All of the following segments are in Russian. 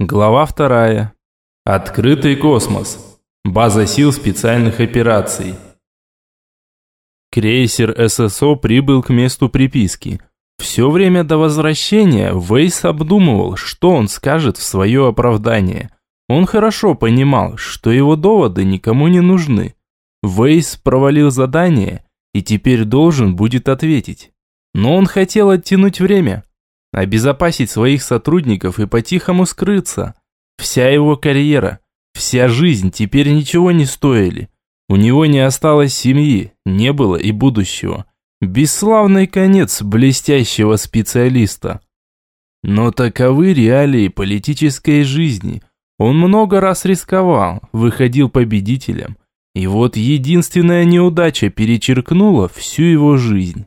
Глава вторая. Открытый космос. База сил специальных операций. Крейсер ССО прибыл к месту приписки. Все время до возвращения Вейс обдумывал, что он скажет в свое оправдание. Он хорошо понимал, что его доводы никому не нужны. Вейс провалил задание и теперь должен будет ответить. Но он хотел оттянуть время, обезопасить своих сотрудников и по-тихому скрыться. Вся его карьера, вся жизнь теперь ничего не стоили. У него не осталось семьи, не было и будущего. Бесславный конец блестящего специалиста. Но таковы реалии политической жизни. Он много раз рисковал, выходил победителем. И вот единственная неудача перечеркнула всю его жизнь.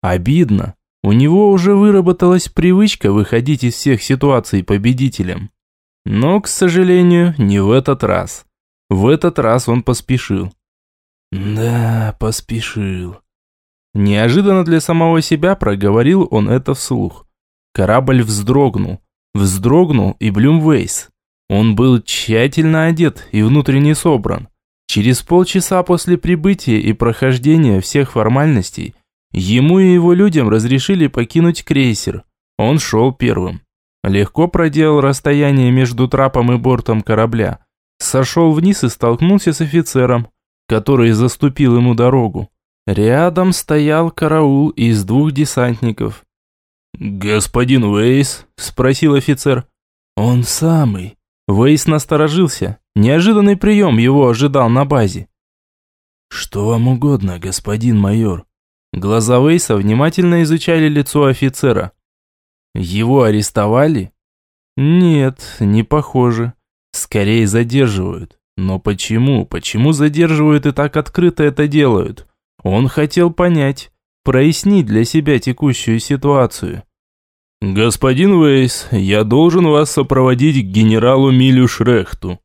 Обидно, у него уже выработалась привычка выходить из всех ситуаций победителем. Но, к сожалению, не в этот раз. В этот раз он поспешил. Да, поспешил. Неожиданно для самого себя проговорил он это вслух. Корабль вздрогнул. Вздрогнул и Блюмвейс. Он был тщательно одет и внутренне собран. Через полчаса после прибытия и прохождения всех формальностей Ему и его людям разрешили покинуть крейсер. Он шел первым. Легко проделал расстояние между трапом и бортом корабля. Сошел вниз и столкнулся с офицером, который заступил ему дорогу. Рядом стоял караул из двух десантников. «Господин Уэйс?» – спросил офицер. «Он самый». Уэйс насторожился. Неожиданный прием его ожидал на базе. «Что вам угодно, господин майор?» Глаза Вейса внимательно изучали лицо офицера. Его арестовали? Нет, не похоже. Скорее задерживают. Но почему? Почему задерживают и так открыто это делают? Он хотел понять, прояснить для себя текущую ситуацию. «Господин Вейс, я должен вас сопроводить к генералу Милю Шрехту».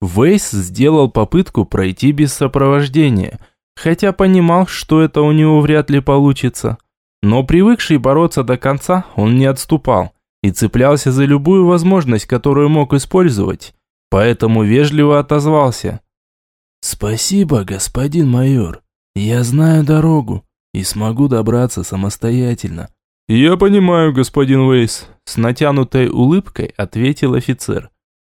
Вейс сделал попытку пройти без сопровождения – хотя понимал, что это у него вряд ли получится. Но привыкший бороться до конца, он не отступал и цеплялся за любую возможность, которую мог использовать, поэтому вежливо отозвался. «Спасибо, господин майор. Я знаю дорогу и смогу добраться самостоятельно». «Я понимаю, господин Вейс», – с натянутой улыбкой ответил офицер.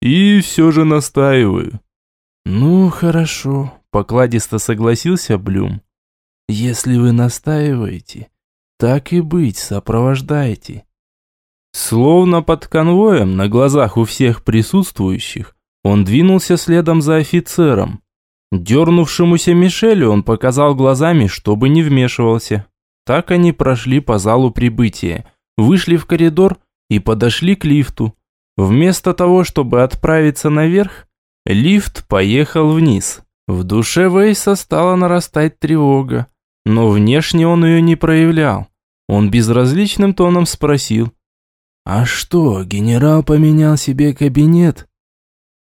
«И все же настаиваю». «Ну, хорошо», Покладисто согласился Блюм. «Если вы настаиваете, так и быть, сопровождайте». Словно под конвоем, на глазах у всех присутствующих, он двинулся следом за офицером. Дернувшемуся Мишелю он показал глазами, чтобы не вмешивался. Так они прошли по залу прибытия, вышли в коридор и подошли к лифту. Вместо того, чтобы отправиться наверх, лифт поехал вниз. В душе Вейса стала нарастать тревога, но внешне он ее не проявлял. Он безразличным тоном спросил. «А что, генерал поменял себе кабинет?»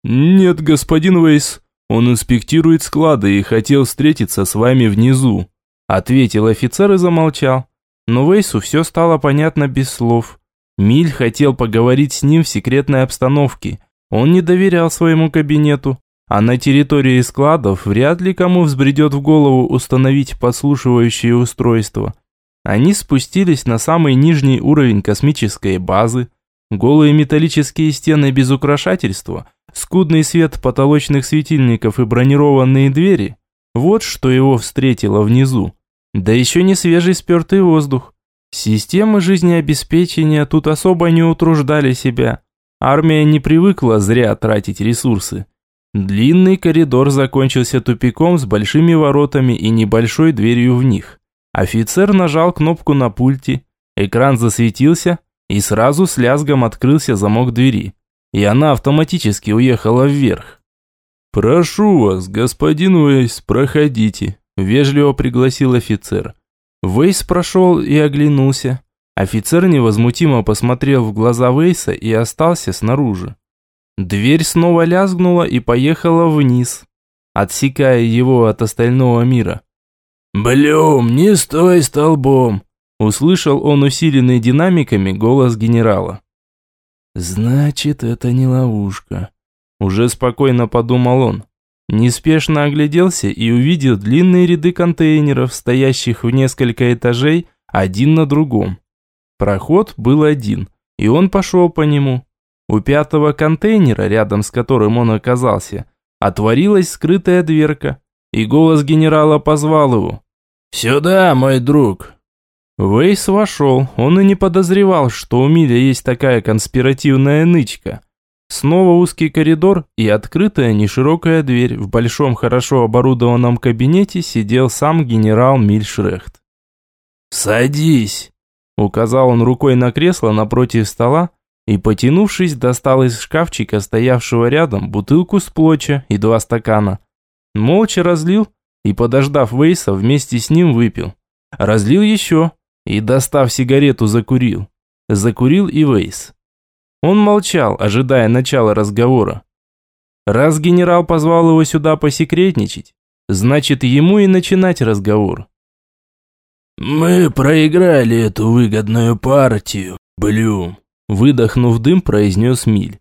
«Нет, господин Вейс, он инспектирует склады и хотел встретиться с вами внизу», ответил офицер и замолчал. Но Вейсу все стало понятно без слов. Миль хотел поговорить с ним в секретной обстановке. Он не доверял своему кабинету, а на территории складов вряд ли кому взбредет в голову установить подслушивающее устройство. Они спустились на самый нижний уровень космической базы. Голые металлические стены без украшательства, скудный свет потолочных светильников и бронированные двери – вот что его встретило внизу. Да еще не свежий спертый воздух. Системы жизнеобеспечения тут особо не утруждали себя. Армия не привыкла зря тратить ресурсы. Длинный коридор закончился тупиком с большими воротами и небольшой дверью в них. Офицер нажал кнопку на пульте, экран засветился, и сразу с лязгом открылся замок двери, и она автоматически уехала вверх. «Прошу вас, господин Уэйс, проходите», – вежливо пригласил офицер. Вейс прошел и оглянулся. Офицер невозмутимо посмотрел в глаза Вейса и остался снаружи. Дверь снова лязгнула и поехала вниз, отсекая его от остального мира. «Блюм, не стой столбом!» Услышал он усиленный динамиками голос генерала. Значит, это не ловушка. Уже спокойно подумал он. Неспешно огляделся и увидел длинные ряды контейнеров, стоящих в несколько этажей, один на другом. Проход был один, и он пошел по нему. У пятого контейнера, рядом с которым он оказался, отворилась скрытая дверка, и голос генерала позвал его. «Сюда, мой друг!» Вейс вошел, он и не подозревал, что у Миля есть такая конспиративная нычка. Снова узкий коридор и открытая неширокая дверь. В большом хорошо оборудованном кабинете сидел сам генерал Мильшрехт. «Садись!» – указал он рукой на кресло напротив стола и, потянувшись, достал из шкафчика, стоявшего рядом, бутылку с плоча и два стакана. Молча разлил и, подождав Вейса, вместе с ним выпил. Разлил еще и, достав сигарету, закурил. Закурил и Вейс. Он молчал, ожидая начала разговора. Раз генерал позвал его сюда посекретничать, значит ему и начинать разговор. «Мы проиграли эту выгодную партию, Блюм», выдохнув дым, произнес Миль.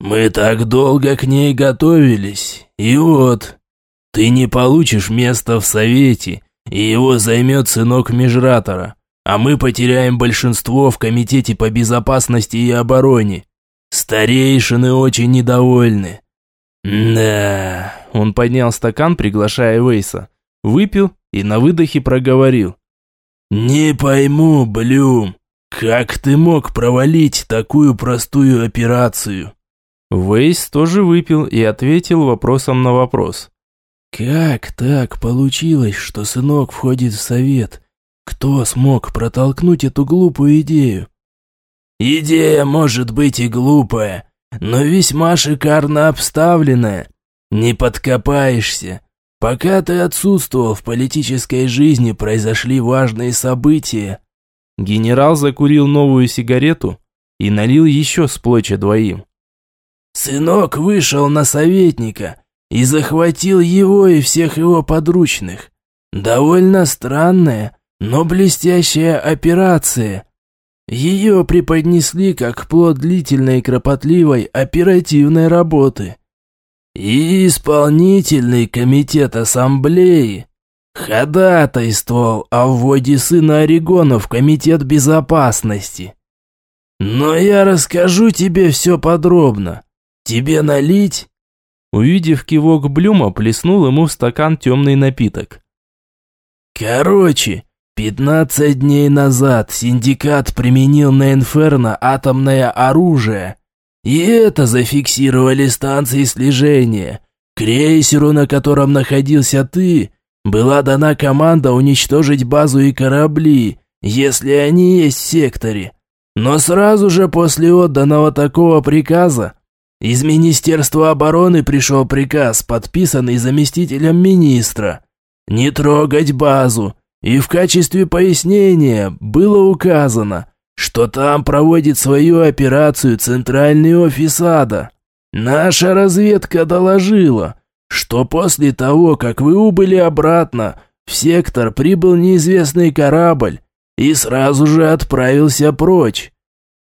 «Мы так долго к ней готовились, и вот, ты не получишь место в совете, и его займет сынок Межратора а мы потеряем большинство в Комитете по безопасности и обороне. Старейшины очень недовольны. Да, он поднял стакан, приглашая Вейса, выпил и на выдохе проговорил. Не пойму, Блюм, как ты мог провалить такую простую операцию? Вейс тоже выпил и ответил вопросом на вопрос. Как так получилось, что сынок входит в совет, кто смог протолкнуть эту глупую идею? Идея может быть и глупая, но весьма шикарно обставленная. Не подкопаешься. Пока ты отсутствовал в политической жизни, произошли важные события. Генерал закурил новую сигарету и налил еще с плоча двоим. Сынок вышел на советника и захватил его и всех его подручных. Довольно странная, но блестящая операция. Ее преподнесли как плод длительной и кропотливой оперативной работы. И исполнительный комитет ассамблеи ходатайствовал о вводе сына Орегона в комитет безопасности. Но я расскажу тебе все подробно. Тебе налить?» Увидев кивок Блюма, плеснул ему в стакан темный напиток. «Короче, Пятнадцать дней назад синдикат применил на Инферно атомное оружие. И это зафиксировали станции слежения. Крейсеру, на котором находился ты, была дана команда уничтожить базу и корабли, если они есть в секторе. Но сразу же после отданного такого приказа из Министерства обороны пришел приказ, подписанный заместителем министра, не трогать базу, и в качестве пояснения было указано, что там проводит свою операцию центральный офис ада. Наша разведка доложила, что после того, как вы убыли обратно, в сектор прибыл неизвестный корабль и сразу же отправился прочь.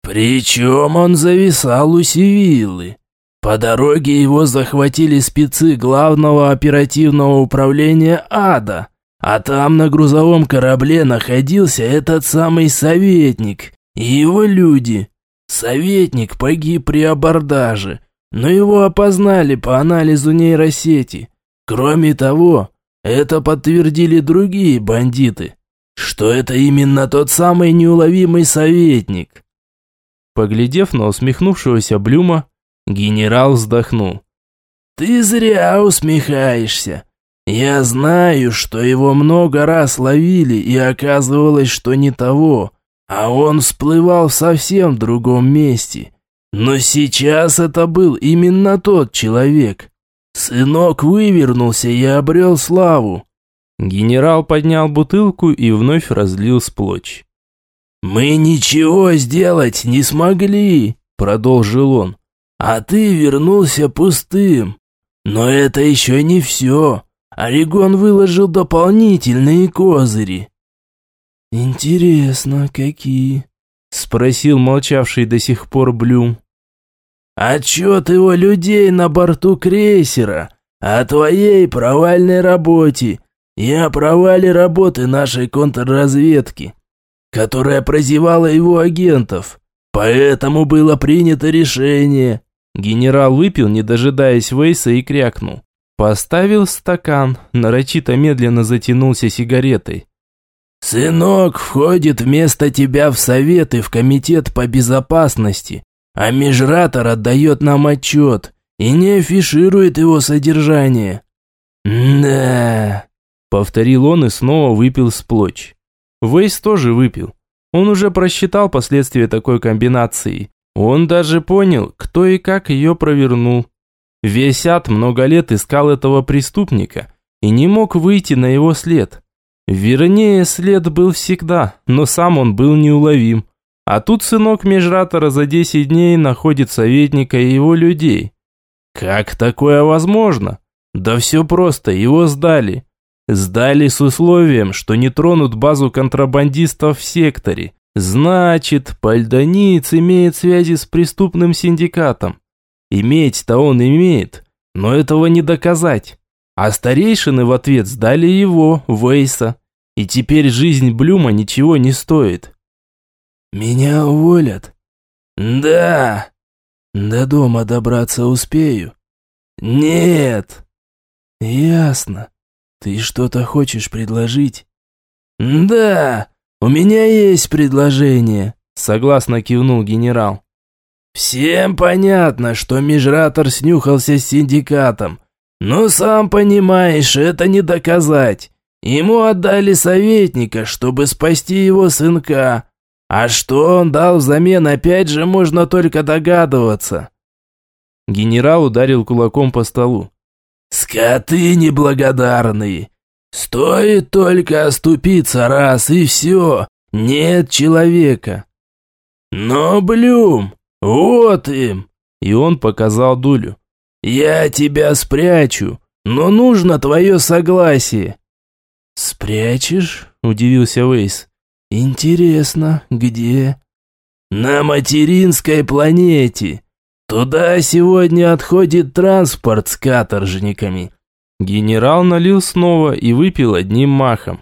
Причем он зависал у Сивиллы. По дороге его захватили спецы главного оперативного управления ада – а там на грузовом корабле находился этот самый советник и его люди. Советник погиб при абордаже, но его опознали по анализу нейросети. Кроме того, это подтвердили другие бандиты, что это именно тот самый неуловимый советник. Поглядев на усмехнувшегося Блюма, генерал вздохнул. «Ты зря усмехаешься. Я знаю, что его много раз ловили, и оказывалось, что не того, а он всплывал в совсем другом месте. Но сейчас это был именно тот человек. Сынок вывернулся и обрел славу. Генерал поднял бутылку и вновь разлил сплочь. «Мы ничего сделать не смогли», — продолжил он. «А ты вернулся пустым. Но это еще не все. Орегон выложил дополнительные козыри». «Интересно, какие?» – спросил молчавший до сих пор Блюм. Отчет его людей на борту крейсера о твоей провальной работе и о провале работы нашей контрразведки, которая прозевала его агентов. Поэтому было принято решение». Генерал выпил, не дожидаясь Вейса, и крякнул. Поставил стакан, нарочито медленно затянулся сигаретой. «Сынок входит вместо тебя в совет и в комитет по безопасности, а межратор отдает нам отчет и не афиширует его содержание». «Да...» — повторил он и снова выпил сплочь. Вейс тоже выпил. Он уже просчитал последствия такой комбинации. Он даже понял, кто и как ее провернул. Весь ад много лет искал этого преступника и не мог выйти на его след. Вернее, след был всегда, но сам он был неуловим. А тут сынок межратора за 10 дней находит советника и его людей. Как такое возможно? Да все просто, его сдали. Сдали с условием, что не тронут базу контрабандистов в секторе. Значит, пальдониец имеет связи с преступным синдикатом. Иметь-то он имеет, но этого не доказать. А старейшины в ответ сдали его, Вейса. И теперь жизнь Блюма ничего не стоит. «Меня уволят?» «Да». «До дома добраться успею?» «Нет». «Ясно. Ты что-то хочешь предложить?» «Да, у меня есть предложение», — согласно кивнул генерал. «Всем понятно, что Межратор снюхался с синдикатом. Но сам понимаешь, это не доказать. Ему отдали советника, чтобы спасти его сынка. А что он дал взамен, опять же, можно только догадываться». Генерал ударил кулаком по столу. «Скоты неблагодарные! Стоит только оступиться раз, и все, нет человека!» «Но, Блюм, вот им!» И он показал дулю. «Я тебя спрячу, но нужно твое согласие». «Спрячешь?» – удивился Вейс. «Интересно, где?» «На материнской планете. Туда сегодня отходит транспорт с каторжниками». Генерал налил снова и выпил одним махом.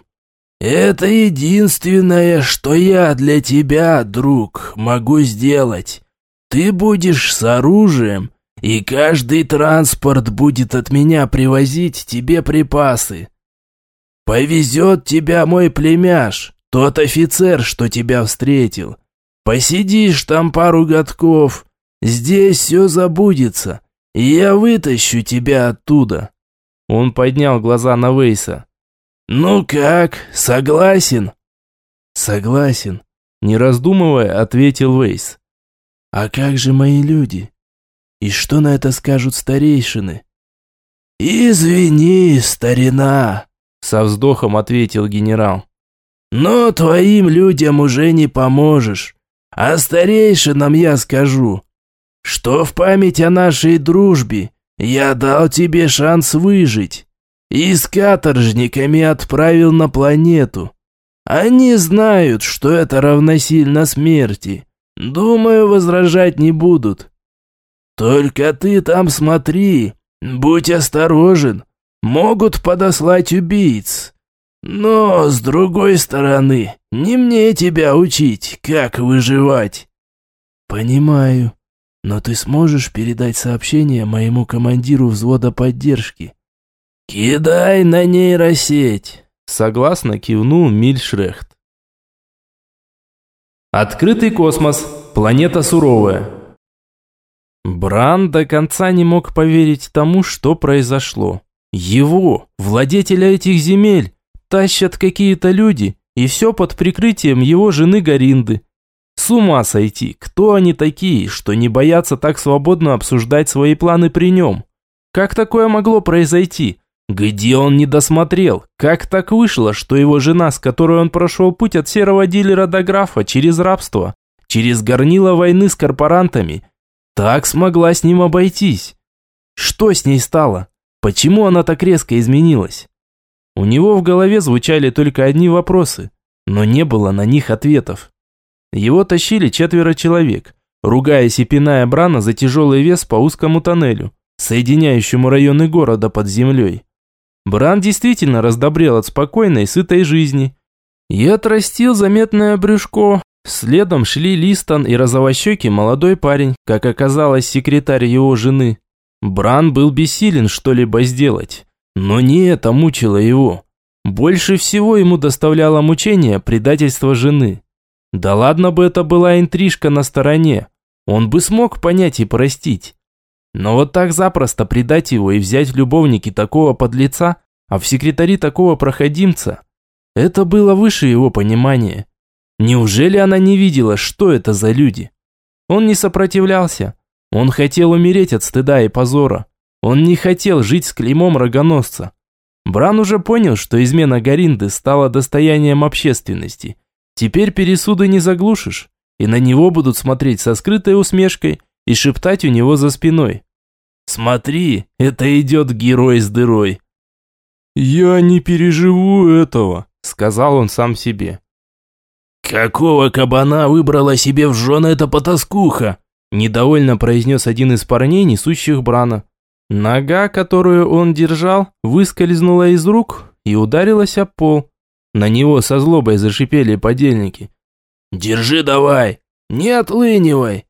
«Это единственное, что я для тебя, друг, могу сделать. Ты будешь с оружием, и каждый транспорт будет от меня привозить тебе припасы. Повезет тебя мой племяш, тот офицер, что тебя встретил. Посидишь там пару годков, здесь все забудется, и я вытащу тебя оттуда». Он поднял глаза на Вейса. «Ну как, согласен?» «Согласен», – не раздумывая, ответил Вейс. «А как же мои люди? И что на это скажут старейшины?» «Извини, старина», – со вздохом ответил генерал. «Но твоим людям уже не поможешь. А старейшинам я скажу, что в память о нашей дружбе я дал тебе шанс выжить и с каторжниками отправил на планету. Они знают, что это равносильно смерти. Думаю, возражать не будут. Только ты там смотри, будь осторожен. Могут подослать убийц. Но, с другой стороны, не мне тебя учить, как выживать. Понимаю. Но ты сможешь передать сообщение моему командиру взвода поддержки? Кидай на нейросеть. Согласно кивнул Мильшрехт. Открытый космос. Планета суровая. Бран до конца не мог поверить тому, что произошло. Его, владетеля этих земель, тащат какие-то люди, и все под прикрытием его жены Гаринды. С ума сойти, кто они такие, что не боятся так свободно обсуждать свои планы при нем? Как такое могло произойти? Где он не досмотрел? Как так вышло, что его жена, с которой он прошел путь от серого дилера до графа через рабство, через горнило войны с корпорантами, так смогла с ним обойтись? Что с ней стало? Почему она так резко изменилась? У него в голове звучали только одни вопросы, но не было на них ответов. Его тащили четверо человек. ругаясь и пиная Брана за тяжелый вес по узкому тоннелю, соединяющему районы города под землей. Бран действительно раздобрел от спокойной, сытой жизни и отрастил заметное брюшко. Следом шли Листон и розовощекий молодой парень, как оказалось, секретарь его жены. Бран был бессилен что-либо сделать, но не это мучило его. Больше всего ему доставляло мучение предательство жены. Да ладно бы это была интрижка на стороне, он бы смог понять и простить. Но вот так запросто предать его и взять в любовники такого подлеца, а в секретари такого проходимца, это было выше его понимания. Неужели она не видела, что это за люди? Он не сопротивлялся. Он хотел умереть от стыда и позора. Он не хотел жить с клеймом рогоносца. Бран уже понял, что измена Гаринды стала достоянием общественности. Теперь пересуды не заглушишь, и на него будут смотреть со скрытой усмешкой и шептать у него за спиной. «Смотри, это идет герой с дырой». «Я не переживу этого», — сказал он сам себе. «Какого кабана выбрала себе в жены эта потаскуха?» Недовольно произнес один из парней, несущих Брана. Нога, которую он держал, выскользнула из рук и ударилась об пол. На него со злобой зашипели подельники. «Держи давай! Не отлынивай!»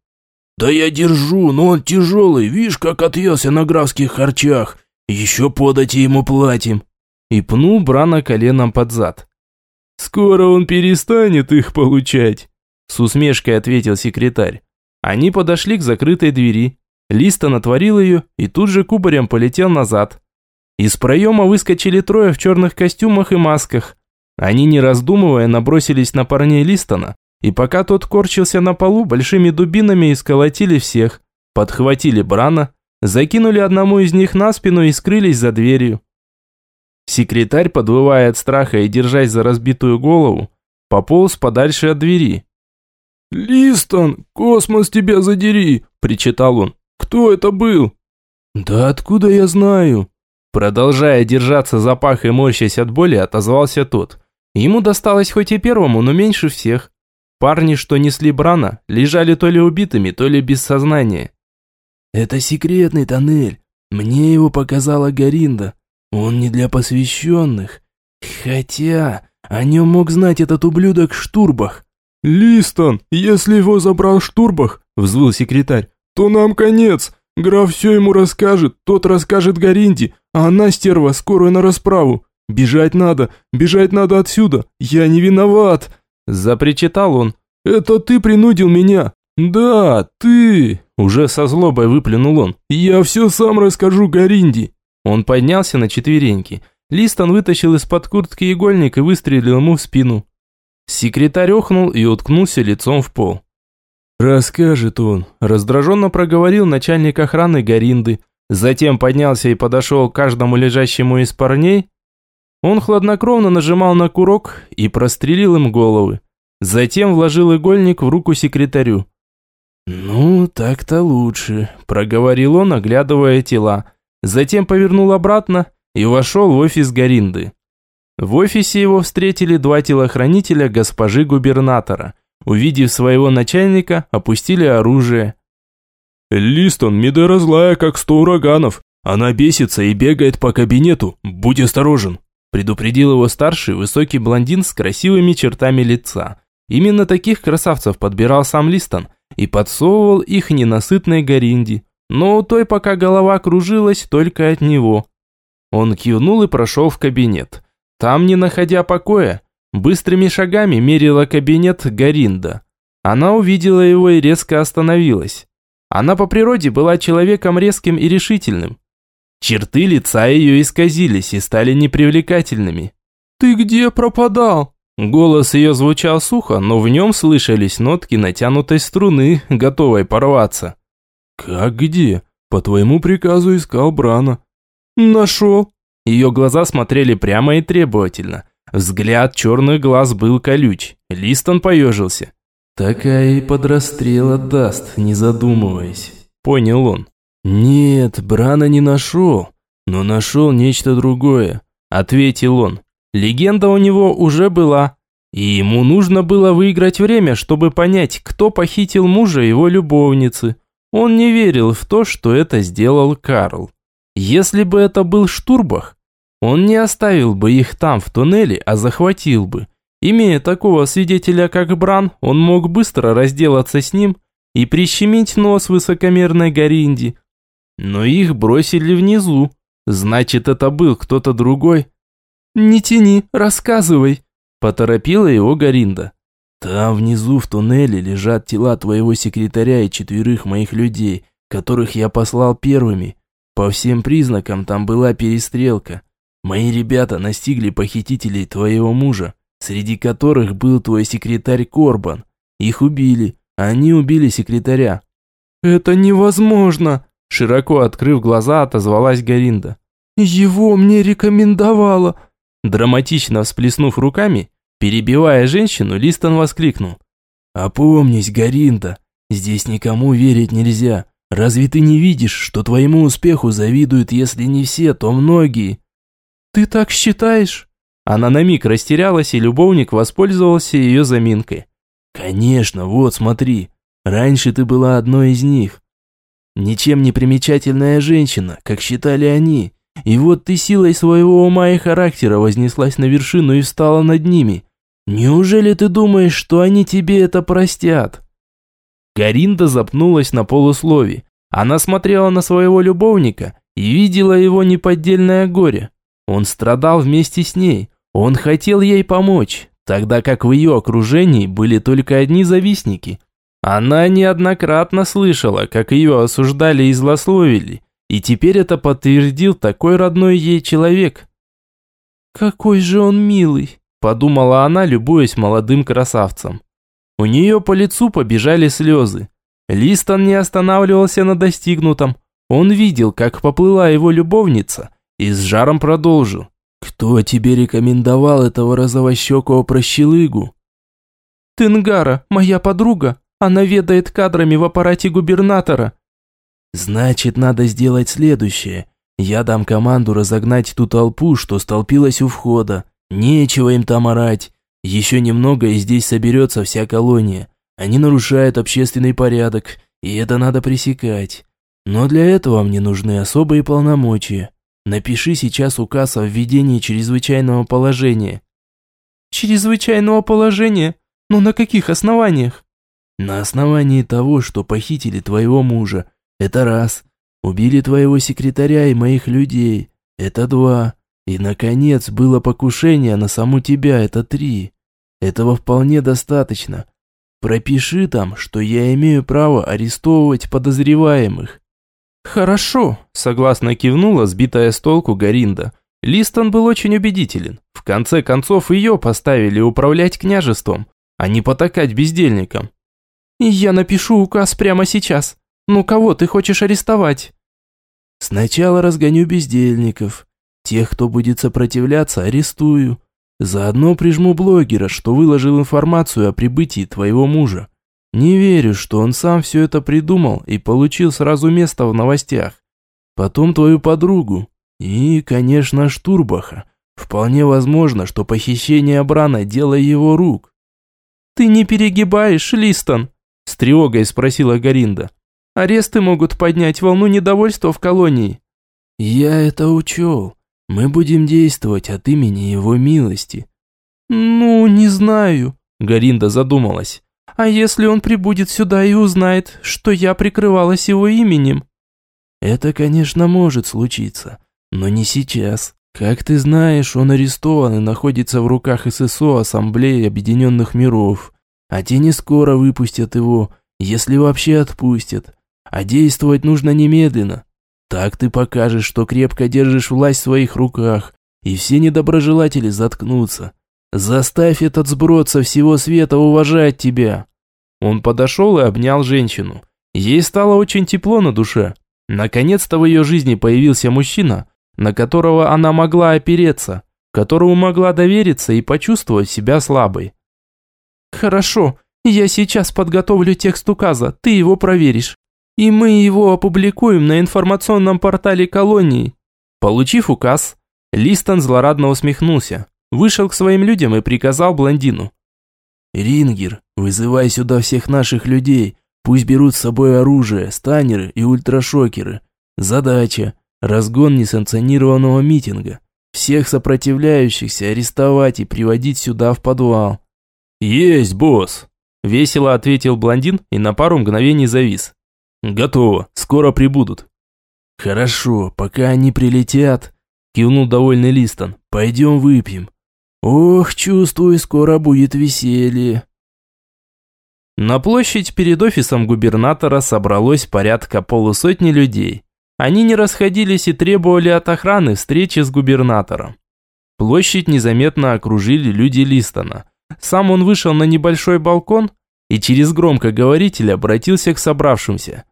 «Да я держу, но он тяжелый, видишь, как отъелся на графских харчах. Еще подать ему платим!» И пнул Брана коленом под зад. «Скоро он перестанет их получать!» С усмешкой ответил секретарь. Они подошли к закрытой двери. Листон отворил ее и тут же кубарем полетел назад. Из проема выскочили трое в черных костюмах и масках. Они, не раздумывая, набросились на парней Листона, и пока тот корчился на полу, большими дубинами исколотили всех, подхватили Брана, закинули одному из них на спину и скрылись за дверью. Секретарь, подвывая от страха и держась за разбитую голову, пополз подальше от двери, «Листон, космос тебя задери!» – причитал он. «Кто это был?» «Да откуда я знаю?» Продолжая держаться за пах и морщась от боли, отозвался тот. Ему досталось хоть и первому, но меньше всех. Парни, что несли Брана, лежали то ли убитыми, то ли без сознания. «Это секретный тоннель. Мне его показала Гаринда. Он не для посвященных. Хотя о нем мог знать этот ублюдок Штурбах. «Листон, если его забрал Штурбах», – взвыл секретарь, – «то нам конец. Граф все ему расскажет, тот расскажет Гаринди, а она, стерва, скорую на расправу. Бежать надо, бежать надо отсюда, я не виноват!» Запричитал он. «Это ты принудил меня!» «Да, ты!» Уже со злобой выплюнул он. «Я все сам расскажу Гаринди!» Он поднялся на четвереньки. Листон вытащил из-под куртки игольник и выстрелил ему в спину. Секретарь охнул и уткнулся лицом в пол. «Расскажет он», – раздраженно проговорил начальник охраны Гаринды. Затем поднялся и подошел к каждому лежащему из парней. Он хладнокровно нажимал на курок и прострелил им головы. Затем вложил игольник в руку секретарю. «Ну, так-то лучше», – проговорил он, оглядывая тела. Затем повернул обратно и вошел в офис Гаринды. В офисе его встретили два телохранителя госпожи губернатора. Увидев своего начальника, опустили оружие. «Листон, Медера злая, как сто ураганов. Она бесится и бегает по кабинету. Будь осторожен», предупредил его старший, высокий блондин с красивыми чертами лица. Именно таких красавцев подбирал сам Листон и подсовывал их ненасытной Гаринди. Но у той пока голова кружилась только от него. Он кивнул и прошел в кабинет. Там, не находя покоя, быстрыми шагами мерила кабинет Гаринда. Она увидела его и резко остановилась. Она по природе была человеком резким и решительным. Черты лица ее исказились и стали непривлекательными. «Ты где пропадал?» Голос ее звучал сухо, но в нем слышались нотки натянутой струны, готовой порваться. «Как где? По твоему приказу искал Брана». «Нашел», ее глаза смотрели прямо и требовательно. Взгляд черных глаз был колюч. Листон поежился. «Такая и под расстрел отдаст, не задумываясь», – понял он. «Нет, Брана не нашел, но нашел нечто другое», – ответил он. Легенда у него уже была. И ему нужно было выиграть время, чтобы понять, кто похитил мужа его любовницы. Он не верил в то, что это сделал Карл. Если бы это был Штурбах, он не оставил бы их там, в туннеле, а захватил бы. Имея такого свидетеля, как Бран, он мог быстро разделаться с ним и прищемить нос высокомерной Гаринди. Но их бросили внизу. Значит, это был кто-то другой. «Не тяни, рассказывай», – поторопила его Гаринда. «Там внизу в туннеле лежат тела твоего секретаря и четверых моих людей, которых я послал первыми. По всем признакам там была перестрелка. Мои ребята настигли похитителей твоего мужа, среди которых был твой секретарь Корбан. Их убили, они убили секретаря». «Это невозможно!» Широко открыв глаза, отозвалась Гаринда. «Его мне рекомендовала!» Драматично всплеснув руками, перебивая женщину, Листон воскликнул. «Опомнись, Гаринда, здесь никому верить нельзя. Разве ты не видишь, что твоему успеху завидуют, если не все, то многие?» «Ты так считаешь?» Она на миг растерялась, и любовник воспользовался ее заминкой. «Конечно, вот смотри. Раньше ты была одной из них. Ничем не примечательная женщина, как считали они. И вот ты силой своего ума и характера вознеслась на вершину и встала над ними. Неужели ты думаешь, что они тебе это простят?» Гаринда запнулась на полуслове. Она смотрела на своего любовника и видела его неподдельное горе. Он страдал вместе с ней. Он хотел ей помочь тогда как в ее окружении были только одни завистники. Она неоднократно слышала, как ее осуждали и злословили, и теперь это подтвердил такой родной ей человек. «Какой же он милый», – подумала она, любуясь молодым красавцем. У нее по лицу побежали слезы. Листон не останавливался на достигнутом. Он видел, как поплыла его любовница, и с жаром продолжил. «Кто тебе рекомендовал этого розовощекого прощелыгу?» «Тенгара, моя подруга. Она ведает кадрами в аппарате губернатора». «Значит, надо сделать следующее. Я дам команду разогнать ту толпу, что столпилась у входа. Нечего им там орать. Еще немного, и здесь соберется вся колония. Они нарушают общественный порядок, и это надо пресекать. Но для этого мне нужны особые полномочия. Напиши сейчас указ о введении чрезвычайного положения». «Чрезвычайного положения? Но на каких основаниях?» «На основании того, что похитили твоего мужа. Это раз. Убили твоего секретаря и моих людей. Это два. И, наконец, было покушение на саму тебя. Это три. Этого вполне достаточно. Пропиши там, что я имею право арестовывать подозреваемых. «Хорошо», – согласно кивнула сбитая с толку Гаринда. Листон был очень убедителен. В конце концов, ее поставили управлять княжеством, а не потакать бездельникам. «Я напишу указ прямо сейчас. Ну кого ты хочешь арестовать?» «Сначала разгоню бездельников. Тех, кто будет сопротивляться, арестую. Заодно прижму блогера, что выложил информацию о прибытии твоего мужа. Не верю, что он сам все это придумал и получил сразу место в новостях. Потом твою подругу. И, конечно, Штурбаха. Вполне возможно, что похищение Брана – дело его рук. «Ты не перегибаешь, Листон?» – с тревогой спросила Гаринда. «Аресты могут поднять волну недовольства в колонии». «Я это учел. Мы будем действовать от имени его милости». «Ну, не знаю», – Гаринда задумалась. А если он прибудет сюда и узнает, что я прикрывалась его именем?» «Это, конечно, может случиться, но не сейчас. Как ты знаешь, он арестован и находится в руках ССО Ассамблеи Объединенных Миров, а те не скоро выпустят его, если вообще отпустят. А действовать нужно немедленно. Так ты покажешь, что крепко держишь власть в своих руках, и все недоброжелатели заткнутся. Заставь этот сброд со всего света уважать тебя!» Он подошел и обнял женщину. Ей стало очень тепло на душе. Наконец-то в ее жизни появился мужчина, на которого она могла опереться, которому могла довериться и почувствовать себя слабой. «Хорошо, я сейчас подготовлю текст указа, ты его проверишь. И мы его опубликуем на информационном портале колонии». Получив указ, Листон злорадно усмехнулся вышел к своим людям и приказал блондину. Рингер, вызывай сюда всех наших людей. Пусть берут с собой оружие, станеры и ультрашокеры. Задача – разгон несанкционированного митинга. Всех сопротивляющихся арестовать и приводить сюда в подвал. «Есть, босс!» – весело ответил блондин и на пару мгновений завис. «Готово, скоро прибудут». «Хорошо, пока они прилетят», – кивнул довольный Листон, – «пойдем выпьем». «Ох, чувствую, скоро будет веселье». На площадь перед офисом губернатора собралось порядка полусотни людей. Они не расходились и требовали от охраны встречи с губернатором. Площадь незаметно окружили люди Листона. Сам он вышел на небольшой балкон и через громкоговоритель обратился к собравшимся.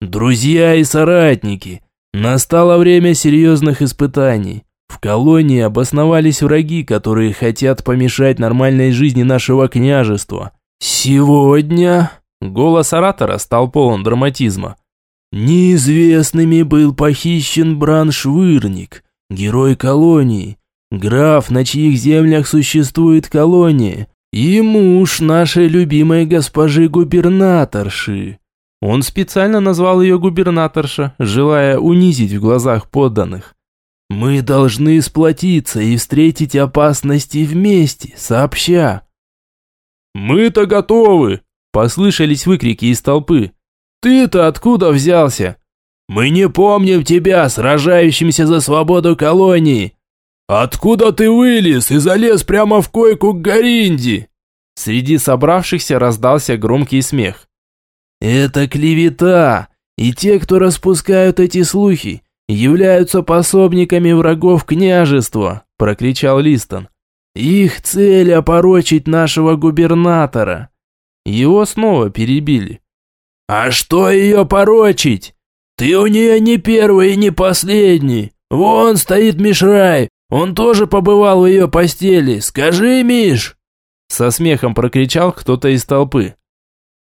«Друзья и соратники, настало время серьезных испытаний. В колонии обосновались враги, которые хотят помешать нормальной жизни нашего княжества. Сегодня...» Голос оратора стал полон драматизма. «Неизвестными был похищен Браншвырник, герой колонии, граф, на чьих землях существует колония, и муж нашей любимой госпожи губернаторши». Он специально назвал ее губернаторша, желая унизить в глазах подданных. Мы должны сплотиться и встретить опасности вместе, сообща. «Мы-то готовы!» – послышались выкрики из толпы. «Ты-то откуда взялся?» «Мы не помним тебя, сражающимся за свободу колонии!» «Откуда ты вылез и залез прямо в койку к Гаринди?» Среди собравшихся раздался громкий смех. «Это клевета, и те, кто распускают эти слухи, являются пособниками врагов княжества», – прокричал Листон. «Их цель – опорочить нашего губернатора». Его снова перебили. «А что ее порочить? Ты у нее не первый и не последний. Вон стоит Мишрай, он тоже побывал в ее постели. Скажи, Миш!» Со смехом прокричал кто-то из толпы.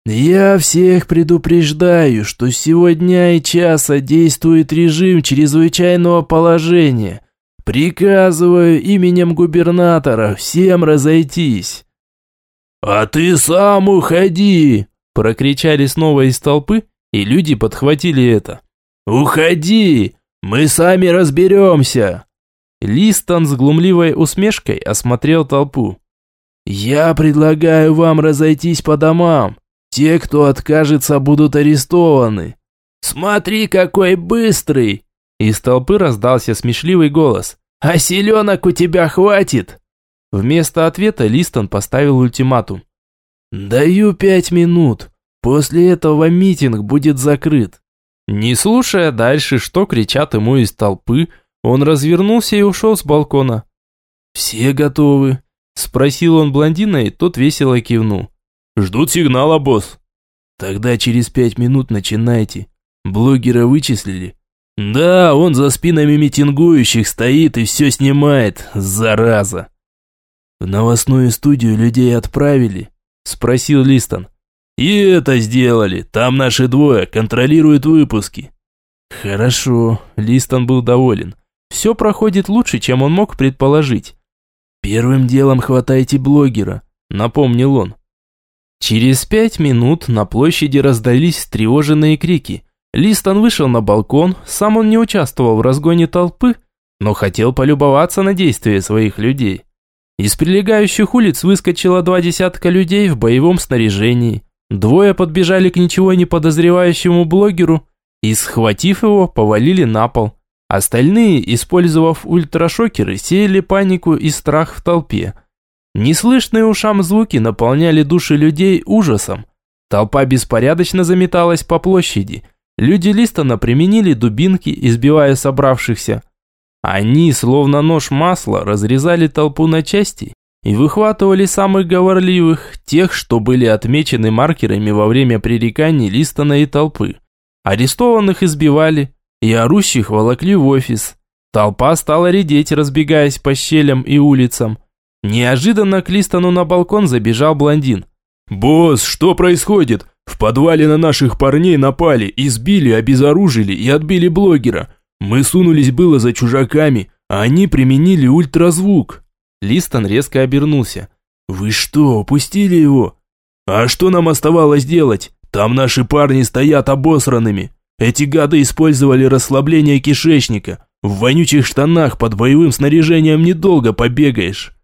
«Я всех предупреждаю, что с сего дня и часа действует режим чрезвычайного положения. Приказываю именем губернатора всем разойтись». «А ты сам уходи!» – прокричали снова из толпы, и люди подхватили это. «Уходи! Мы сами разберемся!» Листон с глумливой усмешкой осмотрел толпу. «Я предлагаю вам разойтись по домам. Те, кто откажется, будут арестованы. Смотри, какой быстрый!» Из толпы раздался смешливый голос. «А селенок у тебя хватит?» Вместо ответа Листон поставил ультиматум. «Даю пять минут. После этого митинг будет закрыт». Не слушая дальше, что кричат ему из толпы, он развернулся и ушел с балкона. «Все готовы?» – спросил он блондина, и тот весело кивнул. Ждут сигнала, босс. Тогда через пять минут начинайте. Блогера вычислили? Да, он за спинами митингующих стоит и все снимает, зараза. В новостную студию людей отправили? Спросил Листон. И это сделали. Там наши двое контролируют выпуски. Хорошо, Листон был доволен. Все проходит лучше, чем он мог предположить. Первым делом хватайте блогера, напомнил он. Через пять минут на площади раздались встревоженные крики. Листон вышел на балкон, сам он не участвовал в разгоне толпы, но хотел полюбоваться на действия своих людей. Из прилегающих улиц выскочило два десятка людей в боевом снаряжении. Двое подбежали к ничего не подозревающему блогеру и, схватив его, повалили на пол. Остальные, использовав ультрашокеры, сеяли панику и страх в толпе. Неслышные ушам звуки наполняли души людей ужасом. Толпа беспорядочно заметалась по площади. Люди Листона применили дубинки, избивая собравшихся. Они, словно нож масла, разрезали толпу на части и выхватывали самых говорливых, тех, что были отмечены маркерами во время пререканий Листона и толпы. Арестованных избивали, и орущих волокли в офис. Толпа стала редеть, разбегаясь по щелям и улицам. Неожиданно к Листону на балкон забежал блондин. «Босс, что происходит? В подвале на наших парней напали, избили, обезоружили и отбили блогера. Мы сунулись было за чужаками, а они применили ультразвук». Листон резко обернулся. «Вы что, упустили его?» «А что нам оставалось делать? Там наши парни стоят обосранными. Эти гады использовали расслабление кишечника. В вонючих штанах под боевым снаряжением недолго побегаешь».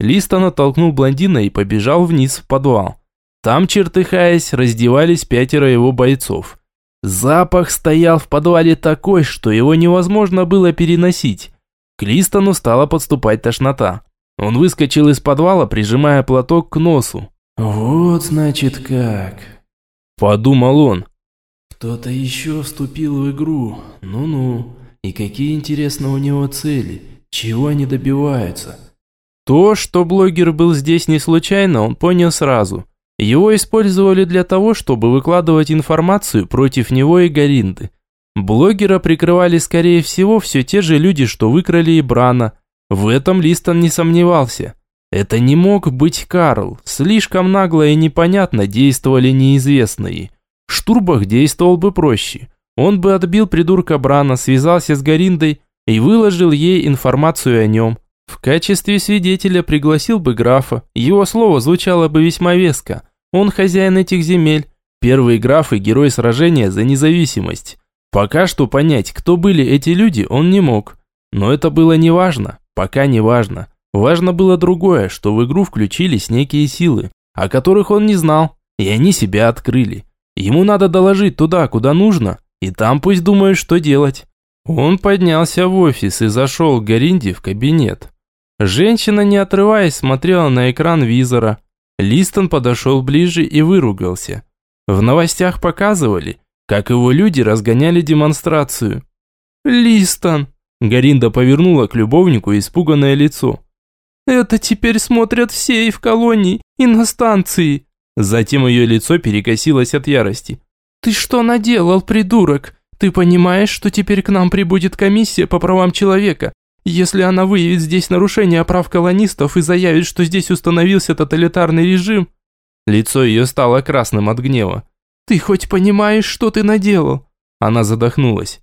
Листон оттолкнул блондина и побежал вниз в подвал. Там, чертыхаясь, раздевались пятеро его бойцов. Запах стоял в подвале такой, что его невозможно было переносить. К Листону стала подступать тошнота. Он выскочил из подвала, прижимая платок к носу. «Вот, значит, как...» Подумал он. «Кто-то еще вступил в игру. Ну-ну. И какие, интересно, у него цели? Чего они добиваются?» То, что блогер был здесь не случайно, он понял сразу. Его использовали для того, чтобы выкладывать информацию против него и Гаринды. Блогера прикрывали, скорее всего, все те же люди, что выкрали и Брана. В этом Листон не сомневался. Это не мог быть Карл. Слишком нагло и непонятно действовали неизвестные. Штурбах действовал бы проще. Он бы отбил придурка Брана, связался с Гариндой и выложил ей информацию о нем. В качестве свидетеля пригласил бы графа, его слово звучало бы весьма веско. Он хозяин этих земель, первый граф и герой сражения за независимость. Пока что понять, кто были эти люди, он не мог. Но это было не важно, пока не важно. Важно было другое, что в игру включились некие силы, о которых он не знал, и они себя открыли. Ему надо доложить туда, куда нужно, и там пусть думают, что делать. Он поднялся в офис и зашел к Гаринде в кабинет. Женщина, не отрываясь, смотрела на экран визора. Листон подошел ближе и выругался. В новостях показывали, как его люди разгоняли демонстрацию. «Листон!» Гаринда повернула к любовнику испуганное лицо. «Это теперь смотрят все и в колонии, и на станции!» Затем ее лицо перекосилось от ярости. «Ты что наделал, придурок? Ты понимаешь, что теперь к нам прибудет комиссия по правам человека, если она выявит здесь нарушение прав колонистов и заявит, что здесь установился тоталитарный режим...» Лицо ее стало красным от гнева. «Ты хоть понимаешь, что ты наделал?» Она задохнулась.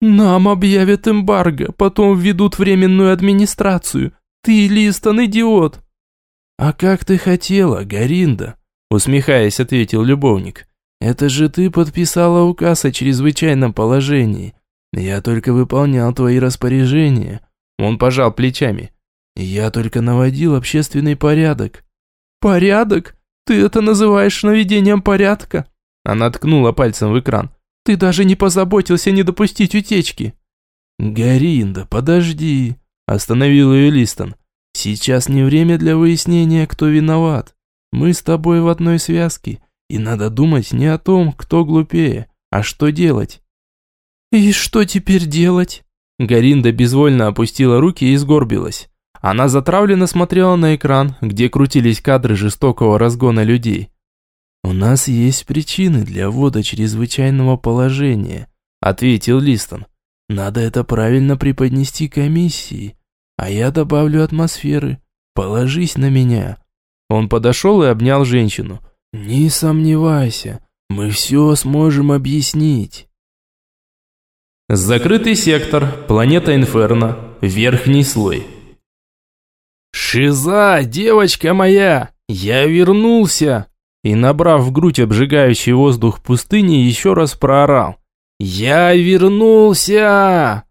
«Нам объявят эмбарго, потом введут временную администрацию. Ты, Листон, идиот!» «А как ты хотела, Гаринда?» Усмехаясь, ответил любовник. «Это же ты подписала указ о чрезвычайном положении. Я только выполнял твои распоряжения. Он пожал плечами. Я только наводил общественный порядок. Порядок? Ты это называешь наведением порядка? Она ткнула пальцем в экран. Ты даже не позаботился не допустить утечки. Гаринда, подожди. Остановил ее Листон. Сейчас не время для выяснения, кто виноват. Мы с тобой в одной связке, и надо думать не о том, кто глупее, а что делать. «И что теперь делать?» Гаринда безвольно опустила руки и сгорбилась. Она затравленно смотрела на экран, где крутились кадры жестокого разгона людей. «У нас есть причины для ввода чрезвычайного положения», ответил Листон. «Надо это правильно преподнести комиссии, а я добавлю атмосферы. Положись на меня». Он подошел и обнял женщину. «Не сомневайся, мы все сможем объяснить». Закрытый сектор, планета Инферно, верхний слой. «Шиза, девочка моя, я вернулся!» И, набрав в грудь обжигающий воздух пустыни, еще раз проорал. «Я вернулся!»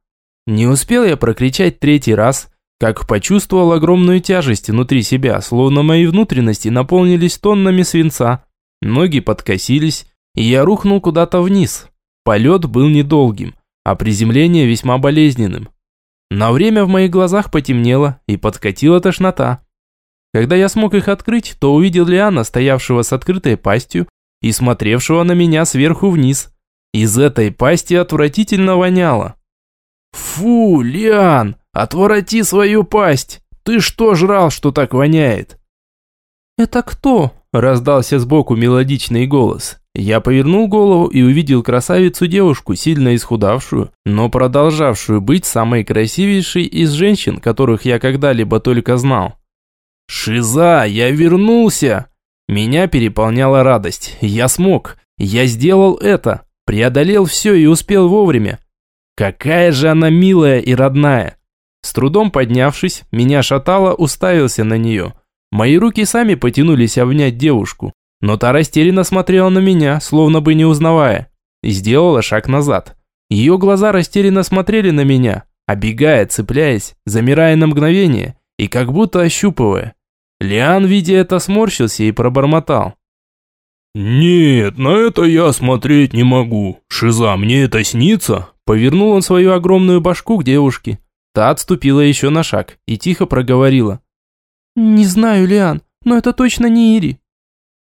Не успел я прокричать третий раз, как почувствовал огромную тяжесть внутри себя, словно мои внутренности наполнились тоннами свинца. Ноги подкосились, и я рухнул куда-то вниз. Полет был недолгим а приземление весьма болезненным. На время в моих глазах потемнело и подкатила тошнота. Когда я смог их открыть, то увидел Лиана, стоявшего с открытой пастью и смотревшего на меня сверху вниз. Из этой пасти отвратительно воняло. «Фу, Лиан, отвороти свою пасть! Ты что жрал, что так воняет?» «Это кто?» – раздался сбоку мелодичный голос. Я повернул голову и увидел красавицу-девушку, сильно исхудавшую, но продолжавшую быть самой красивейшей из женщин, которых я когда-либо только знал. «Шиза, я вернулся!» Меня переполняла радость. Я смог. Я сделал это. Преодолел все и успел вовремя. Какая же она милая и родная. С трудом поднявшись, меня шатало, уставился на нее. Мои руки сами потянулись обнять девушку, но та растерянно смотрела на меня, словно бы не узнавая, и сделала шаг назад. Ее глаза растерянно смотрели на меня, обегая, цепляясь, замирая на мгновение и как будто ощупывая. Лиан, видя это, сморщился и пробормотал. «Нет, на это я смотреть не могу. Шиза, мне это снится?» Повернул он свою огромную башку к девушке. Та отступила еще на шаг и тихо проговорила. «Не знаю, Лиан, но это точно не Ири».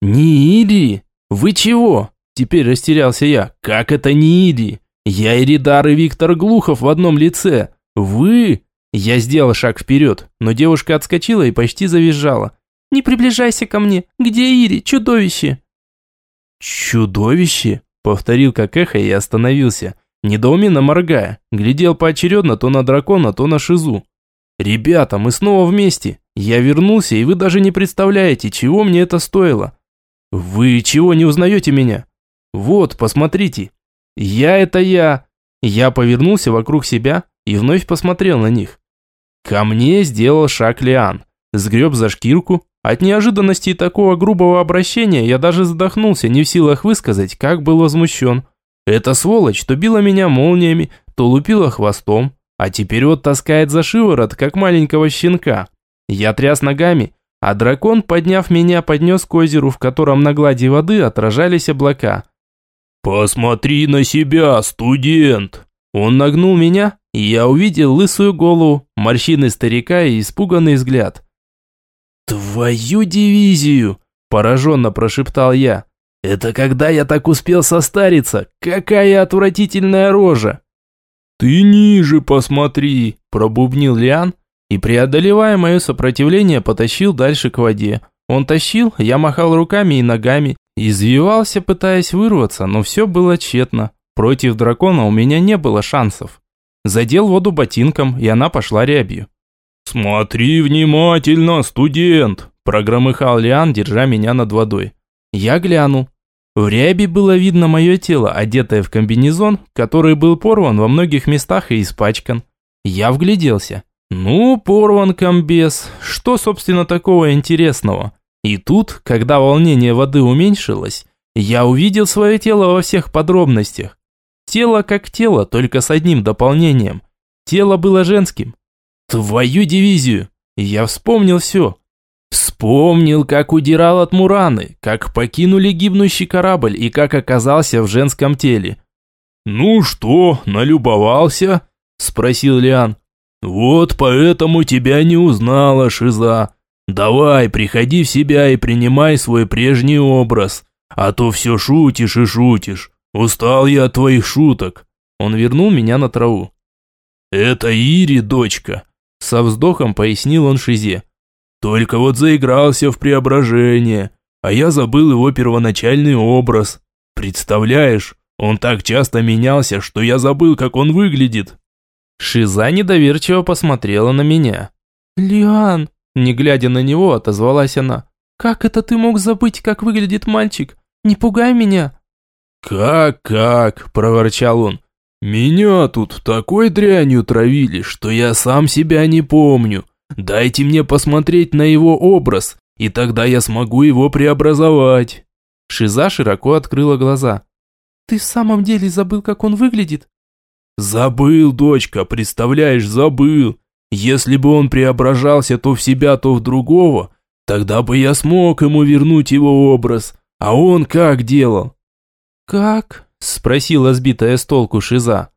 «Не Ири? Вы чего?» Теперь растерялся я. «Как это не Ири? Я Иридар и Виктор Глухов в одном лице. Вы?» Я сделал шаг вперед, но девушка отскочила и почти завизжала. «Не приближайся ко мне! Где Ири, чудовище?» «Чудовище?» – повторил как эхо и остановился, недоуменно моргая, глядел поочередно то на дракона, то на шизу. «Ребята, мы снова вместе. Я вернулся, и вы даже не представляете, чего мне это стоило. Вы чего не узнаете меня? Вот, посмотрите. Я это я». Я повернулся вокруг себя и вновь посмотрел на них. Ко мне сделал шаг Лиан, сгреб за шкирку, от неожиданности такого грубого обращения я даже задохнулся, не в силах высказать, как был возмущен. Эта сволочь то била меня молниями, то лупила хвостом, а теперь вот таскает за шиворот, как маленького щенка. Я тряс ногами, а дракон, подняв меня, поднес к озеру, в котором на глади воды отражались облака. «Посмотри на себя, студент!» Он нагнул меня, и я увидел лысую голову, морщины старика и испуганный взгляд. «Твою дивизию!» – пораженно прошептал я. «Это когда я так успел состариться? Какая отвратительная рожа!» «Ты ниже посмотри!» – пробубнил Лиан и, преодолевая мое сопротивление, потащил дальше к воде. Он тащил, я махал руками и ногами, извивался, пытаясь вырваться, но все было тщетно. Против дракона у меня не было шансов. Задел воду ботинком, и она пошла рябью. «Смотри внимательно, студент!» – прогромыхал Лиан, держа меня над водой. Я глянул. В ряби было видно мое тело, одетое в комбинезон, который был порван во многих местах и испачкан. Я вгляделся. Ну, порван комбез, что, собственно, такого интересного? И тут, когда волнение воды уменьшилось, я увидел свое тело во всех подробностях. Тело как тело, только с одним дополнением. Тело было женским, Твою дивизию! Я вспомнил все. Вспомнил, как удирал от Мураны, как покинули гибнущий корабль и как оказался в женском теле. «Ну что, налюбовался?» – спросил Лиан. «Вот поэтому тебя не узнала, Шиза. Давай, приходи в себя и принимай свой прежний образ, а то все шутишь и шутишь. Устал я от твоих шуток». Он вернул меня на траву. «Это Ири, дочка. Со вздохом пояснил он Шизе. Только вот заигрался в преображение, а я забыл его первоначальный образ. Представляешь, он так часто менялся, что я забыл, как он выглядит. Шиза недоверчиво посмотрела на меня. «Лиан!» Не глядя на него, отозвалась она. «Как это ты мог забыть, как выглядит мальчик? Не пугай меня!» «Как-как?» – проворчал он. «Меня тут такой дрянью травили, что я сам себя не помню. Дайте мне посмотреть на его образ, и тогда я смогу его преобразовать». Шиза широко открыла глаза. «Ты в самом деле забыл, как он выглядит?» «Забыл, дочка, представляешь, забыл. Если бы он преображался то в себя, то в другого, тогда бы я смог ему вернуть его образ. А он как делал?» «Как?» Спросила сбитая с толку Шиза.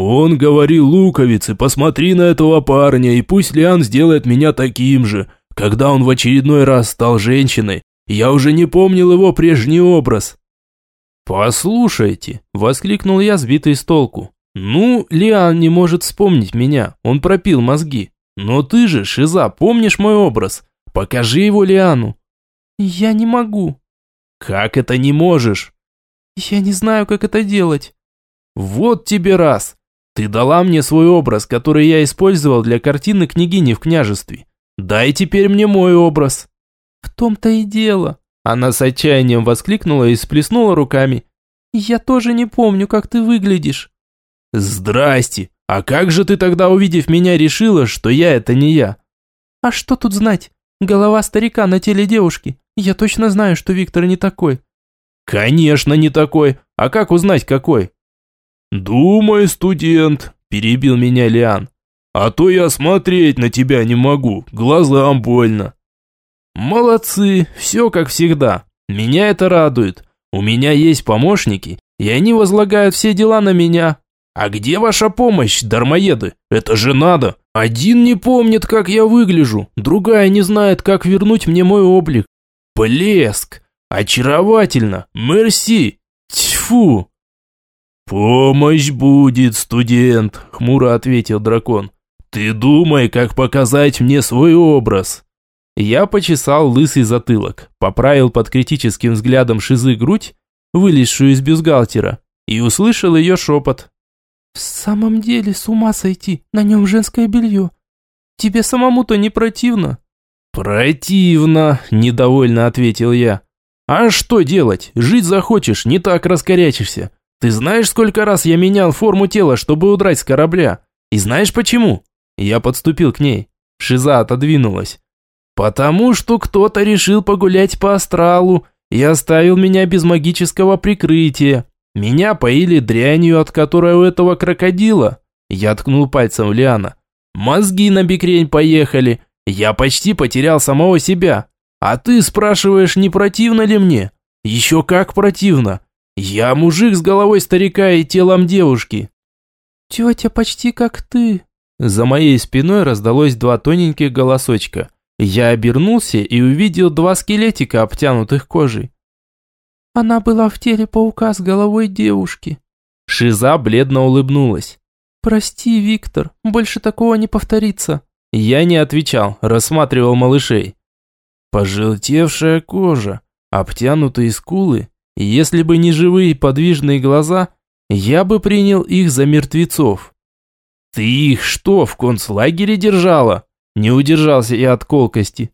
«Он говорил луковицы, посмотри на этого парня, и пусть Лиан сделает меня таким же. Когда он в очередной раз стал женщиной, я уже не помнил его прежний образ». «Послушайте», – воскликнул я, сбитый с толку. «Ну, Лиан не может вспомнить меня, он пропил мозги. Но ты же, Шиза, помнишь мой образ? Покажи его Лиану». «Я не могу». «Как это не можешь?» «Я не знаю, как это делать». «Вот тебе раз. Ты дала мне свой образ, который я использовал для картины княгини в княжестве. Дай теперь мне мой образ». «В том-то и дело». Она с отчаянием воскликнула и сплеснула руками. «Я тоже не помню, как ты выглядишь». «Здрасте! А как же ты тогда, увидев меня, решила, что я это не я?» «А что тут знать? Голова старика на теле девушки. Я точно знаю, что Виктор не такой». «Конечно, не такой. А как узнать, какой?» «Думай, студент», – перебил меня Лиан. «А то я смотреть на тебя не могу, глазам больно». «Молодцы, все как всегда. Меня это радует. У меня есть помощники, и они возлагают все дела на меня. А где ваша помощь, дармоеды? Это же надо. Один не помнит, как я выгляжу, другая не знает, как вернуть мне мой облик. Блеск! Очаровательно! Мерси! Тьфу!» «Помощь будет, студент», – хмуро ответил дракон. «Ты думай, как показать мне свой образ». Я почесал лысый затылок, поправил под критическим взглядом шизы грудь, вылезшую из бюстгальтера, и услышал ее шепот. «В самом деле с ума сойти, на нем женское белье. Тебе самому-то не противно?» «Противно», – недовольно ответил я. «А что делать? Жить захочешь, не так раскорячишься. Ты знаешь, сколько раз я менял форму тела, чтобы удрать с корабля? И знаешь почему?» Я подступил к ней. Шиза отодвинулась. Потому что кто-то решил погулять по астралу и оставил меня без магического прикрытия. Меня поили дрянью, от которой у этого крокодила. Я ткнул пальцем в Лиана. Мозги на бикрень поехали. Я почти потерял самого себя. А ты спрашиваешь, не противно ли мне? Еще как противно. Я мужик с головой старика и телом девушки. Тетя почти как ты. За моей спиной раздалось два тоненьких голосочка. Я обернулся и увидел два скелетика, обтянутых кожей. Она была в теле паука с головой девушки. Шиза бледно улыбнулась. «Прости, Виктор, больше такого не повторится». Я не отвечал, рассматривал малышей. Пожелтевшая кожа, обтянутые скулы. Если бы не живые подвижные глаза, я бы принял их за мертвецов. «Ты их что, в концлагере держала?» Не удержался и от колкости.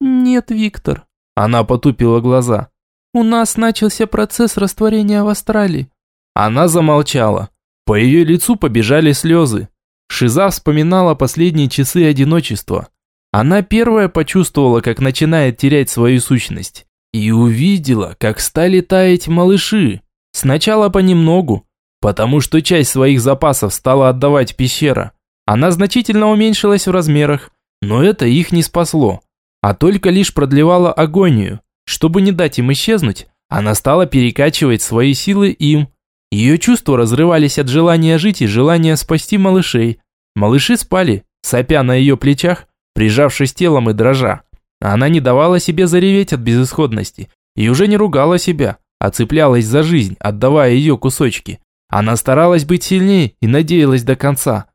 «Нет, Виктор». Она потупила глаза. «У нас начался процесс растворения в астрале». Она замолчала. По ее лицу побежали слезы. Шиза вспоминала последние часы одиночества. Она первая почувствовала, как начинает терять свою сущность. И увидела, как стали таять малыши. Сначала понемногу, потому что часть своих запасов стала отдавать пещера. Она значительно уменьшилась в размерах, но это их не спасло, а только лишь продлевало агонию. Чтобы не дать им исчезнуть, она стала перекачивать свои силы им. Ее чувства разрывались от желания жить и желания спасти малышей. Малыши спали, сопя на ее плечах, прижавшись телом и дрожа. Она не давала себе зареветь от безысходности и уже не ругала себя, а цеплялась за жизнь, отдавая ее кусочки. Она старалась быть сильнее и надеялась до конца.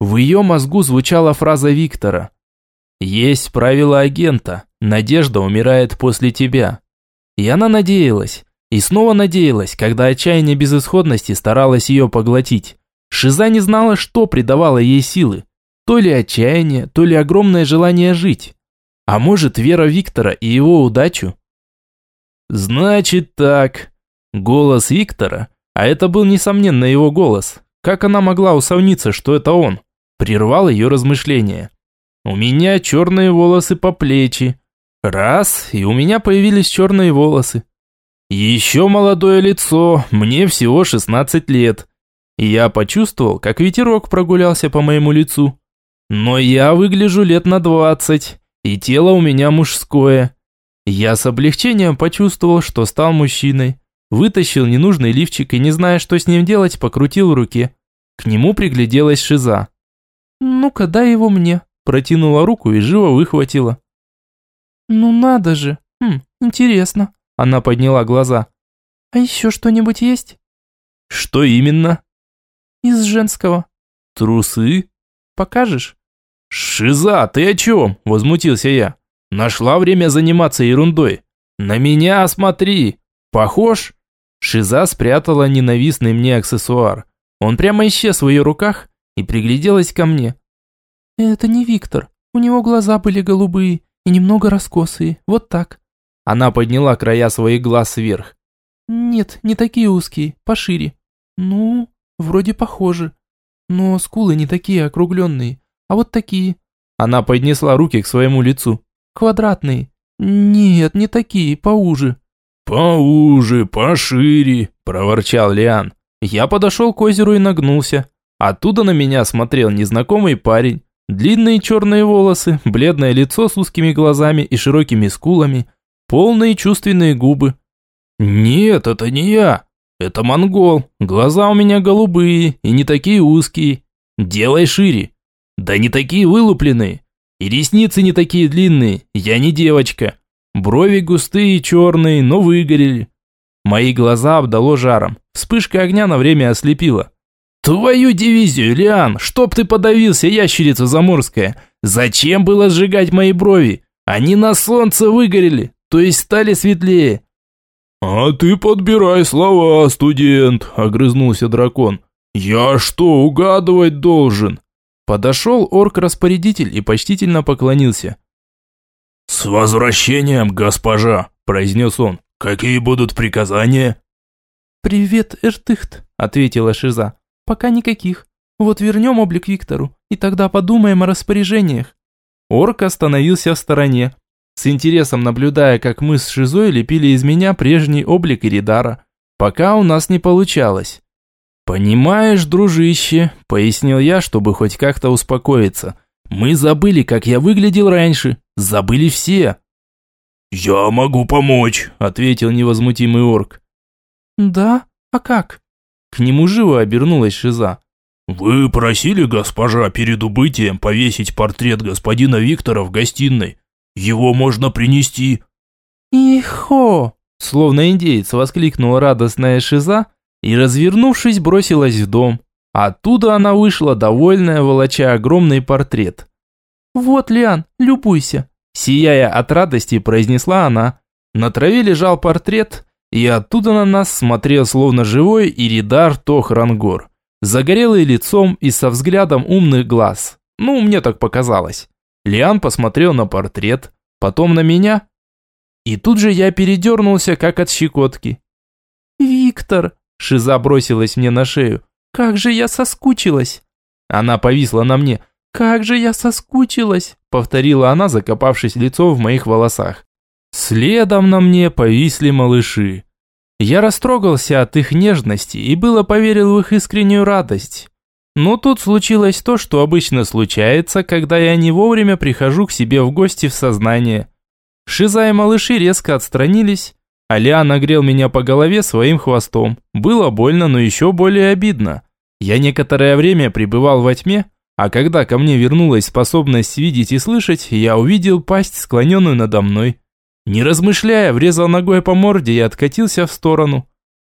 В ее мозгу звучала фраза Виктора. «Есть правило агента. Надежда умирает после тебя». И она надеялась. И снова надеялась, когда отчаяние безысходности старалось ее поглотить. Шиза не знала, что придавало ей силы. То ли отчаяние, то ли огромное желание жить. А может, вера Виктора и его удачу? «Значит так». Голос Виктора, а это был, несомненно, его голос. Как она могла усомниться, что это он? Прервал ее размышления. У меня черные волосы по плечи. Раз, и у меня появились черные волосы. Еще молодое лицо, мне всего 16 лет. И я почувствовал, как ветерок прогулялся по моему лицу. Но я выгляжу лет на 20, и тело у меня мужское. Я с облегчением почувствовал, что стал мужчиной. Вытащил ненужный лифчик и, не зная, что с ним делать, покрутил в руке. К нему пригляделась шиза. «Ну-ка, дай его мне», протянула руку и живо выхватила. «Ну надо же, хм, интересно», она подняла глаза. «А еще что-нибудь есть?» «Что именно?» «Из женского». «Трусы?» «Покажешь?» «Шиза, ты о чем?» – возмутился я. «Нашла время заниматься ерундой. На меня смотри. Похож?» Шиза спрятала ненавистный мне аксессуар. Он прямо исчез в ее руках, и пригляделась ко мне. «Это не Виктор. У него глаза были голубые и немного раскосые. Вот так». Она подняла края своих глаз вверх. «Нет, не такие узкие, пошире. Ну, вроде похожи. Но скулы не такие округленные, а вот такие». Она поднесла руки к своему лицу. Квадратные. Нет, не такие, поуже. Поуже, пошире, проворчал Лиан. Я подошел к озеру и нагнулся. Оттуда на меня смотрел незнакомый парень. Длинные черные волосы, бледное лицо с узкими глазами и широкими скулами, полные чувственные губы. Нет, это не я. Это монгол. Глаза у меня голубые и не такие узкие. Делай шире. Да не такие вылупленные. И ресницы не такие длинные. Я не девочка. Брови густые и черные, но выгорели. Мои глаза обдало жаром. Вспышка огня на время ослепила. «Твою дивизию, Лиан! Чтоб ты подавился, ящерица заморская! Зачем было сжигать мои брови? Они на солнце выгорели, то есть стали светлее!» «А ты подбирай слова, студент!» – огрызнулся дракон. «Я что, угадывать должен?» Подошел орк-распорядитель и почтительно поклонился. «С возвращением, госпожа!» – произнес он. «Какие будут приказания?» «Привет, Эртыхт», – ответила Шиза. «Пока никаких. Вот вернем облик Виктору, и тогда подумаем о распоряжениях». Орк остановился в стороне, с интересом наблюдая, как мы с Шизой лепили из меня прежний облик Иридара, пока у нас не получалось. «Понимаешь, дружище», – пояснил я, чтобы хоть как-то успокоиться, – «мы забыли, как я выглядел раньше, забыли все». «Я могу помочь», – ответил невозмутимый орк. «Да? А как?» К нему живо обернулась Шиза. «Вы просили, госпожа, перед убытием повесить портрет господина Виктора в гостиной. Его можно принести». «Ихо!» Словно индеец воскликнула радостная Шиза и, развернувшись, бросилась в дом. Оттуда она вышла, довольная, волоча огромный портрет. «Вот, Лиан, любуйся!» Сияя от радости, произнесла она. На траве лежал портрет, и оттуда на нас смотрел словно живой Иридар Тохрангор, загорелый лицом и со взглядом умных глаз. Ну, мне так показалось. Лиан посмотрел на портрет, потом на меня, и тут же я передернулся, как от щекотки. «Виктор!» – Шиза бросилась мне на шею. «Как же я соскучилась!» Она повисла на мне. «Как же я соскучилась!» – повторила она, закопавшись лицом в моих волосах. Следом на мне повисли малыши. Я растрогался от их нежности и было поверил в их искреннюю радость. Но тут случилось то, что обычно случается, когда я не вовремя прихожу к себе в гости в сознание. Шиза и малыши резко отстранились, а Лиан нагрел меня по голове своим хвостом. Было больно, но еще более обидно. Я некоторое время пребывал во тьме, а когда ко мне вернулась способность видеть и слышать, я увидел пасть, склоненную надо мной. Не размышляя, врезал ногой по морде и откатился в сторону.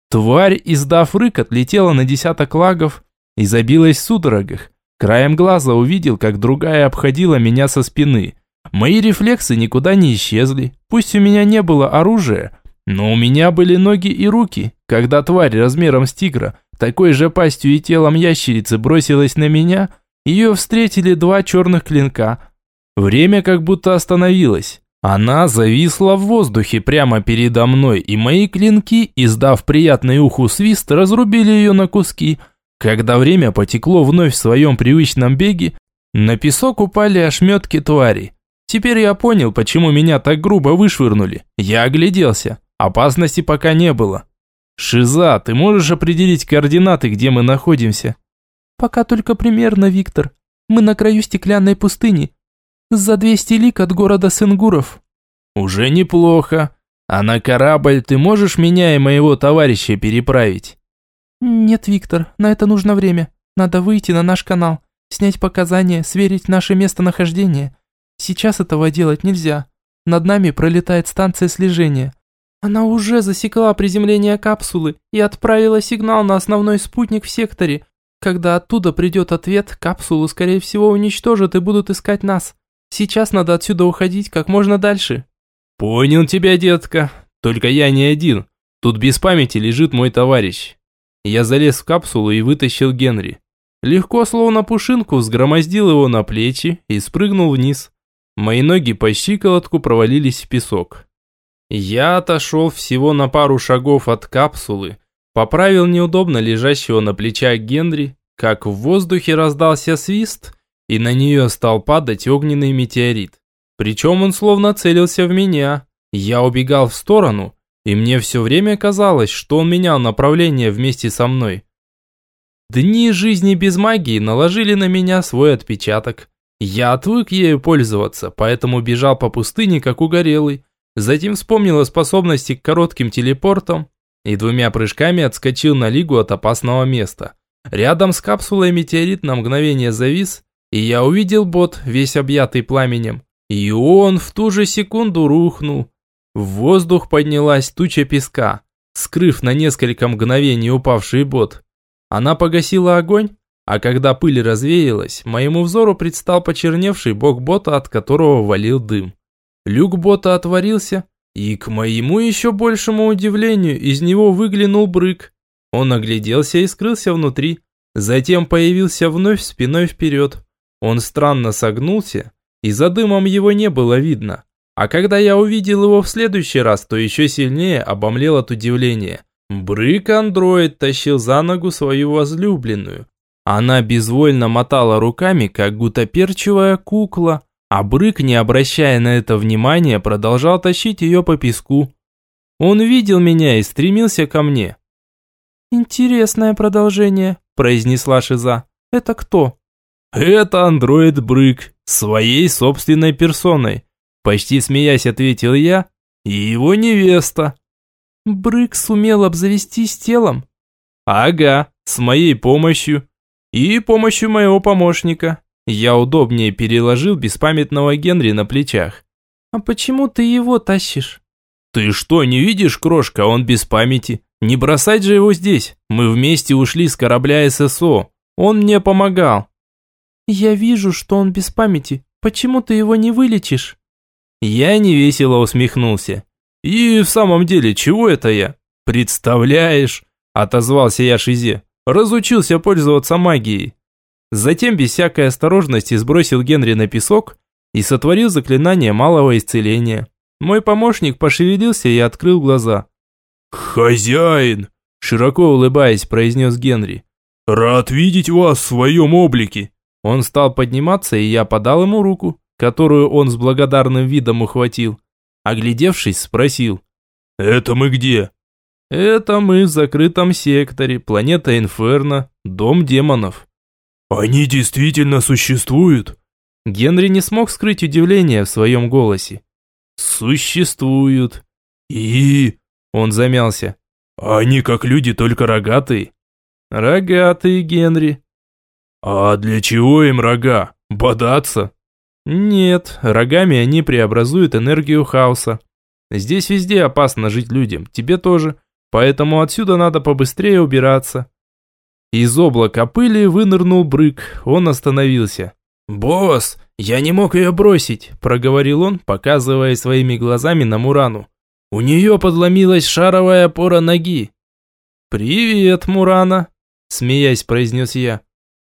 Тварь, издав рык, отлетела на десяток лагов и забилась в судорогах. Краем глаза увидел, как другая обходила меня со спины. Мои рефлексы никуда не исчезли. Пусть у меня не было оружия, но у меня были ноги и руки. Когда тварь размером с тигра, такой же пастью и телом ящерицы бросилась на меня, ее встретили два черных клинка. Время как будто остановилось. Она зависла в воздухе прямо передо мной, и мои клинки, издав приятный уху свист, разрубили ее на куски. Когда время потекло вновь в своем привычном беге, на песок упали ошметки твари. Теперь я понял, почему меня так грубо вышвырнули. Я огляделся. Опасности пока не было. «Шиза, ты можешь определить координаты, где мы находимся?» «Пока только примерно, Виктор. Мы на краю стеклянной пустыни, за 200 лик от города Сенгуров». «Уже неплохо. А на корабль ты можешь меня и моего товарища переправить?» «Нет, Виктор, на это нужно время. Надо выйти на наш канал, снять показания, сверить наше местонахождение. Сейчас этого делать нельзя. Над нами пролетает станция слежения. Она уже засекла приземление капсулы и отправила сигнал на основной спутник в секторе. Когда оттуда придет ответ, капсулу, скорее всего, уничтожат и будут искать нас. Сейчас надо отсюда уходить как можно дальше». «Понял тебя, детка. Только я не один. Тут без памяти лежит мой товарищ». Я залез в капсулу и вытащил Генри. Легко, словно пушинку, взгромоздил его на плечи и спрыгнул вниз. Мои ноги по щиколотку провалились в песок. Я отошел всего на пару шагов от капсулы, поправил неудобно лежащего на плечах Генри, как в воздухе раздался свист, и на нее стал падать огненный метеорит. Причем он словно целился в меня. Я убегал в сторону, и мне все время казалось, что он менял направление вместе со мной. Дни жизни без магии наложили на меня свой отпечаток. Я отвык ею пользоваться, поэтому бежал по пустыне, как угорелый. Затем вспомнил о способности к коротким телепортам и двумя прыжками отскочил на лигу от опасного места. Рядом с капсулой метеорит на мгновение завис, и я увидел бот, весь объятый пламенем. И он в ту же секунду рухнул. В воздух поднялась туча песка, скрыв на несколько мгновений упавший бот. Она погасила огонь, а когда пыль развеялась, моему взору предстал почерневший бок бота, от которого валил дым. Люк бота отворился, и, к моему еще большему удивлению, из него выглянул брык. Он огляделся и скрылся внутри, затем появился вновь спиной вперед. Он странно согнулся, и за дымом его не было видно. А когда я увидел его в следующий раз, то еще сильнее обомлел от удивления. Брык-андроид тащил за ногу свою возлюбленную. Она безвольно мотала руками, как гутоперчивая кукла, а Брык, не обращая на это внимания, продолжал тащить ее по песку. Он видел меня и стремился ко мне. «Интересное продолжение», – произнесла Шиза. «Это кто?» «Это андроид Брык, своей собственной персоной», – почти смеясь ответил я, – «и его невеста». Брык сумел обзавестись телом? Ага, с моей помощью. И помощью моего помощника. Я удобнее переложил беспамятного Генри на плечах. А почему ты его тащишь? Ты что, не видишь, крошка, он без памяти. Не бросать же его здесь. Мы вместе ушли с корабля ССО. Он мне помогал. Я вижу, что он без памяти. Почему ты его не вылечишь? Я невесело усмехнулся. «И в самом деле, чего это я?» «Представляешь?» – отозвался я Шизе. «Разучился пользоваться магией». Затем без всякой осторожности сбросил Генри на песок и сотворил заклинание малого исцеления. Мой помощник пошевелился и открыл глаза. «Хозяин!» – широко улыбаясь, произнес Генри. «Рад видеть вас в своем облике!» Он стал подниматься, и я подал ему руку, которую он с благодарным видом ухватил. Оглядевшись, спросил. «Это мы где?» «Это мы в закрытом секторе, планета Инферно, дом демонов». «Они действительно существуют?» Генри не смог скрыть удивление в своем голосе. «Существуют». «И...» Он замялся. «Они как люди, только рогатые?» «Рогатые, Генри». «А для чего им рога? Бодаться?» Нет, рогами они преобразуют энергию хаоса. Здесь везде опасно жить людям, тебе тоже, поэтому отсюда надо побыстрее убираться. Из облака пыли вынырнул брык, он остановился. «Босс, я не мог ее бросить», – проговорил он, показывая своими глазами на Мурану. «У нее подломилась шаровая опора ноги». «Привет, Мурана», – смеясь произнес я.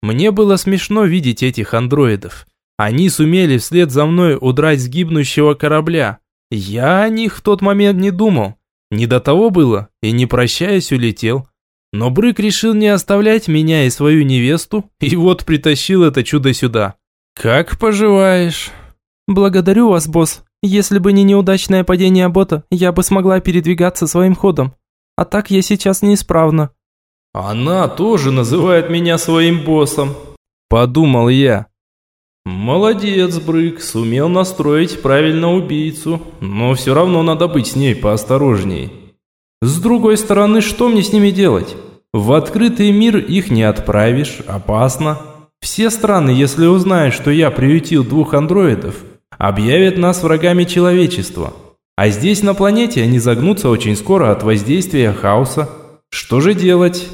Мне было смешно видеть этих андроидов. Они сумели вслед за мной удрать с гибнущего корабля. Я о них в тот момент не думал. Не до того было, и не прощаясь улетел. Но Брык решил не оставлять меня и свою невесту, и вот притащил это чудо сюда. Как поживаешь? Благодарю вас, босс. Если бы не неудачное падение бота, я бы смогла передвигаться своим ходом. А так я сейчас неисправна. Она тоже называет меня своим боссом. Подумал я. Молодец, Брык, сумел настроить правильно убийцу, но все равно надо быть с ней поосторожней. С другой стороны, что мне с ними делать? В открытый мир их не отправишь, опасно. Все страны, если узнают, что я приютил двух андроидов, объявят нас врагами человечества. А здесь на планете они загнутся очень скоро от воздействия хаоса. Что же делать?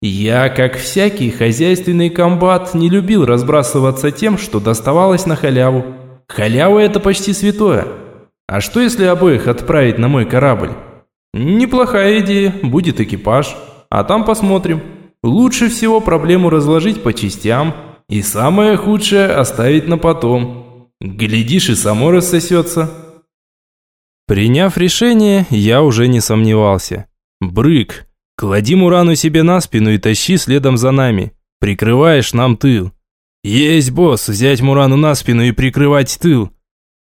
Я, как всякий хозяйственный комбат, не любил разбрасываться тем, что доставалось на халяву. Халява – это почти святое. А что если обоих отправить на мой корабль? Неплохая идея, будет экипаж. А там посмотрим. Лучше всего проблему разложить по частям. И самое худшее оставить на потом. Глядишь, и само рассосется. Приняв решение, я уже не сомневался. Брык, Клади Мурану себе на спину и тащи следом за нами. Прикрываешь нам тыл. Есть, босс, взять Мурану на спину и прикрывать тыл.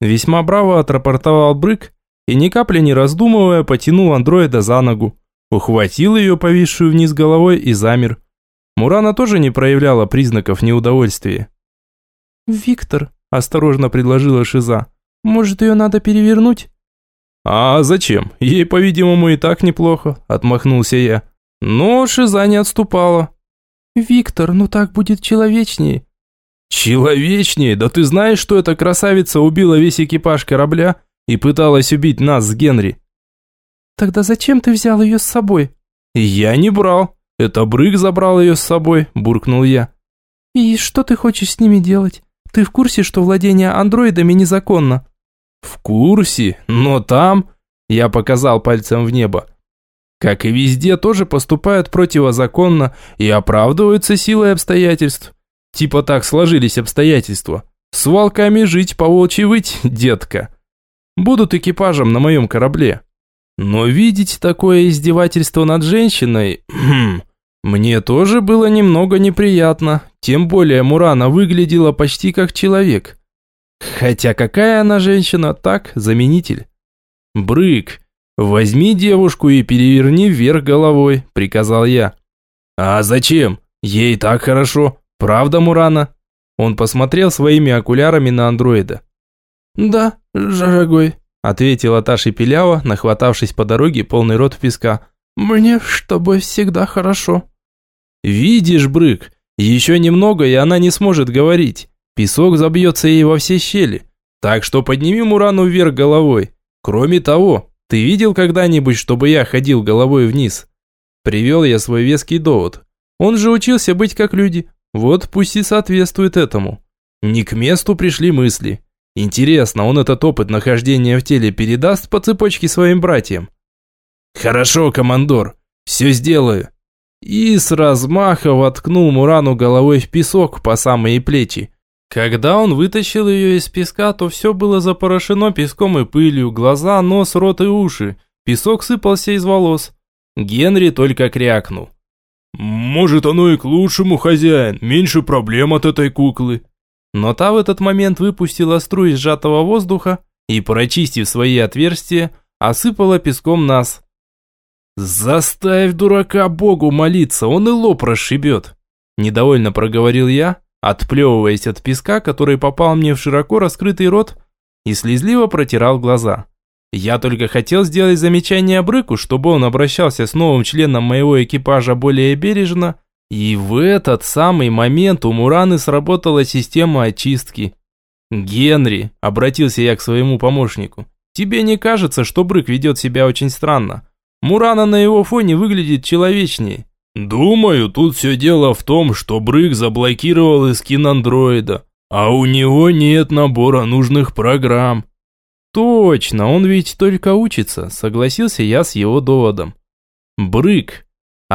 Весьма браво отрапортовал Брык и ни капли не раздумывая потянул андроида за ногу. Ухватил ее, повисшую вниз головой, и замер. Мурана тоже не проявляла признаков неудовольствия. «Виктор», – осторожно предложила Шиза, – «может, ее надо перевернуть?» «А зачем? Ей, по-видимому, и так неплохо», – отмахнулся я. Но Шиза не отступала. «Виктор, ну так будет человечнее». «Человечнее? Да ты знаешь, что эта красавица убила весь экипаж корабля и пыталась убить нас с Генри?» «Тогда зачем ты взял ее с собой?» «Я не брал. Это Брык забрал ее с собой», – буркнул я. «И что ты хочешь с ними делать? Ты в курсе, что владение андроидами незаконно?» «В курсе, но там...» – я показал пальцем в небо. Как и везде, тоже поступают противозаконно и оправдываются силой обстоятельств. Типа так сложились обстоятельства. С волками жить, по волчьи выть, детка. Будут экипажем на моем корабле. Но видеть такое издевательство над женщиной... Хм, мне тоже было немного неприятно. Тем более Мурана выглядела почти как человек. Хотя какая она женщина, так, заменитель. Брык, «Возьми девушку и переверни вверх головой», – приказал я. «А зачем? Ей так хорошо. Правда, Мурана?» Он посмотрел своими окулярами на андроида. «Да, дорогой», – ответила та шепелява, нахватавшись по дороге полный рот песка. «Мне с тобой всегда хорошо». «Видишь, Брык, еще немного, и она не сможет говорить. Песок забьется ей во все щели. Так что подними Мурану вверх головой. Кроме того, ты видел когда-нибудь, чтобы я ходил головой вниз? Привел я свой веский довод. Он же учился быть как люди. Вот пусть и соответствует этому. Не к месту пришли мысли. Интересно, он этот опыт нахождения в теле передаст по цепочке своим братьям? Хорошо, командор, все сделаю. И с размаха воткнул Мурану головой в песок по самые плечи. Когда он вытащил ее из песка, то все было запорошено песком и пылью, глаза, нос, рот и уши. Песок сыпался из волос. Генри только крякнул. «Может, оно и к лучшему, хозяин, меньше проблем от этой куклы». Но та в этот момент выпустила струи сжатого воздуха и, прочистив свои отверстия, осыпала песком нас. «Заставь дурака Богу молиться, он и лоб расшибет», – недовольно проговорил я, отплевываясь от песка, который попал мне в широко раскрытый рот, и слезливо протирал глаза. Я только хотел сделать замечание Брыку, чтобы он обращался с новым членом моего экипажа более бережно, и в этот самый момент у Мураны сработала система очистки. «Генри», – обратился я к своему помощнику, – «тебе не кажется, что Брык ведет себя очень странно? Мурана на его фоне выглядит человечнее». «Думаю, тут все дело в том, что Брык заблокировал эскин андроида, а у него нет набора нужных программ». «Точно, он ведь только учится», – согласился я с его доводом. «Брык,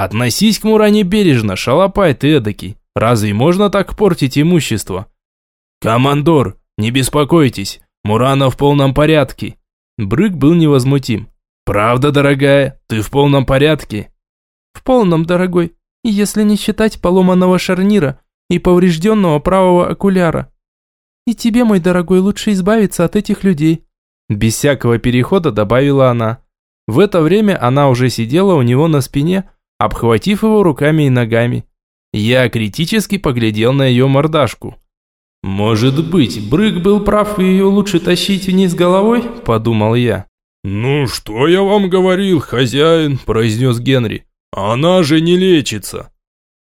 относись к Муране бережно, шалопай ты эдакий. Разве можно так портить имущество?» «Командор, не беспокойтесь, Мурана в полном порядке». Брык был невозмутим. «Правда, дорогая, ты в полном порядке?» В полном, дорогой, если не считать поломанного шарнира и поврежденного правого окуляра. И тебе, мой дорогой, лучше избавиться от этих людей. Без всякого перехода добавила она. В это время она уже сидела у него на спине, обхватив его руками и ногами. Я критически поглядел на ее мордашку. «Может быть, Брык был прав, и ее лучше тащить вниз головой?» – подумал я. «Ну, что я вам говорил, хозяин?» – произнес Генри. Она же не лечится.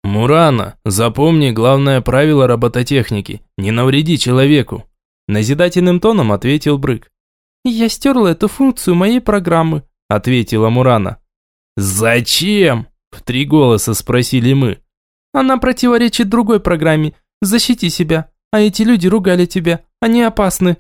Мурана, запомни главное правило робототехники – не навреди человеку. Назидательным тоном ответил Брык. «Я стерла эту функцию моей программы», – ответила Мурана. «Зачем?» – в три голоса спросили мы. «Она противоречит другой программе. Защити себя. А эти люди ругали тебя. Они опасны».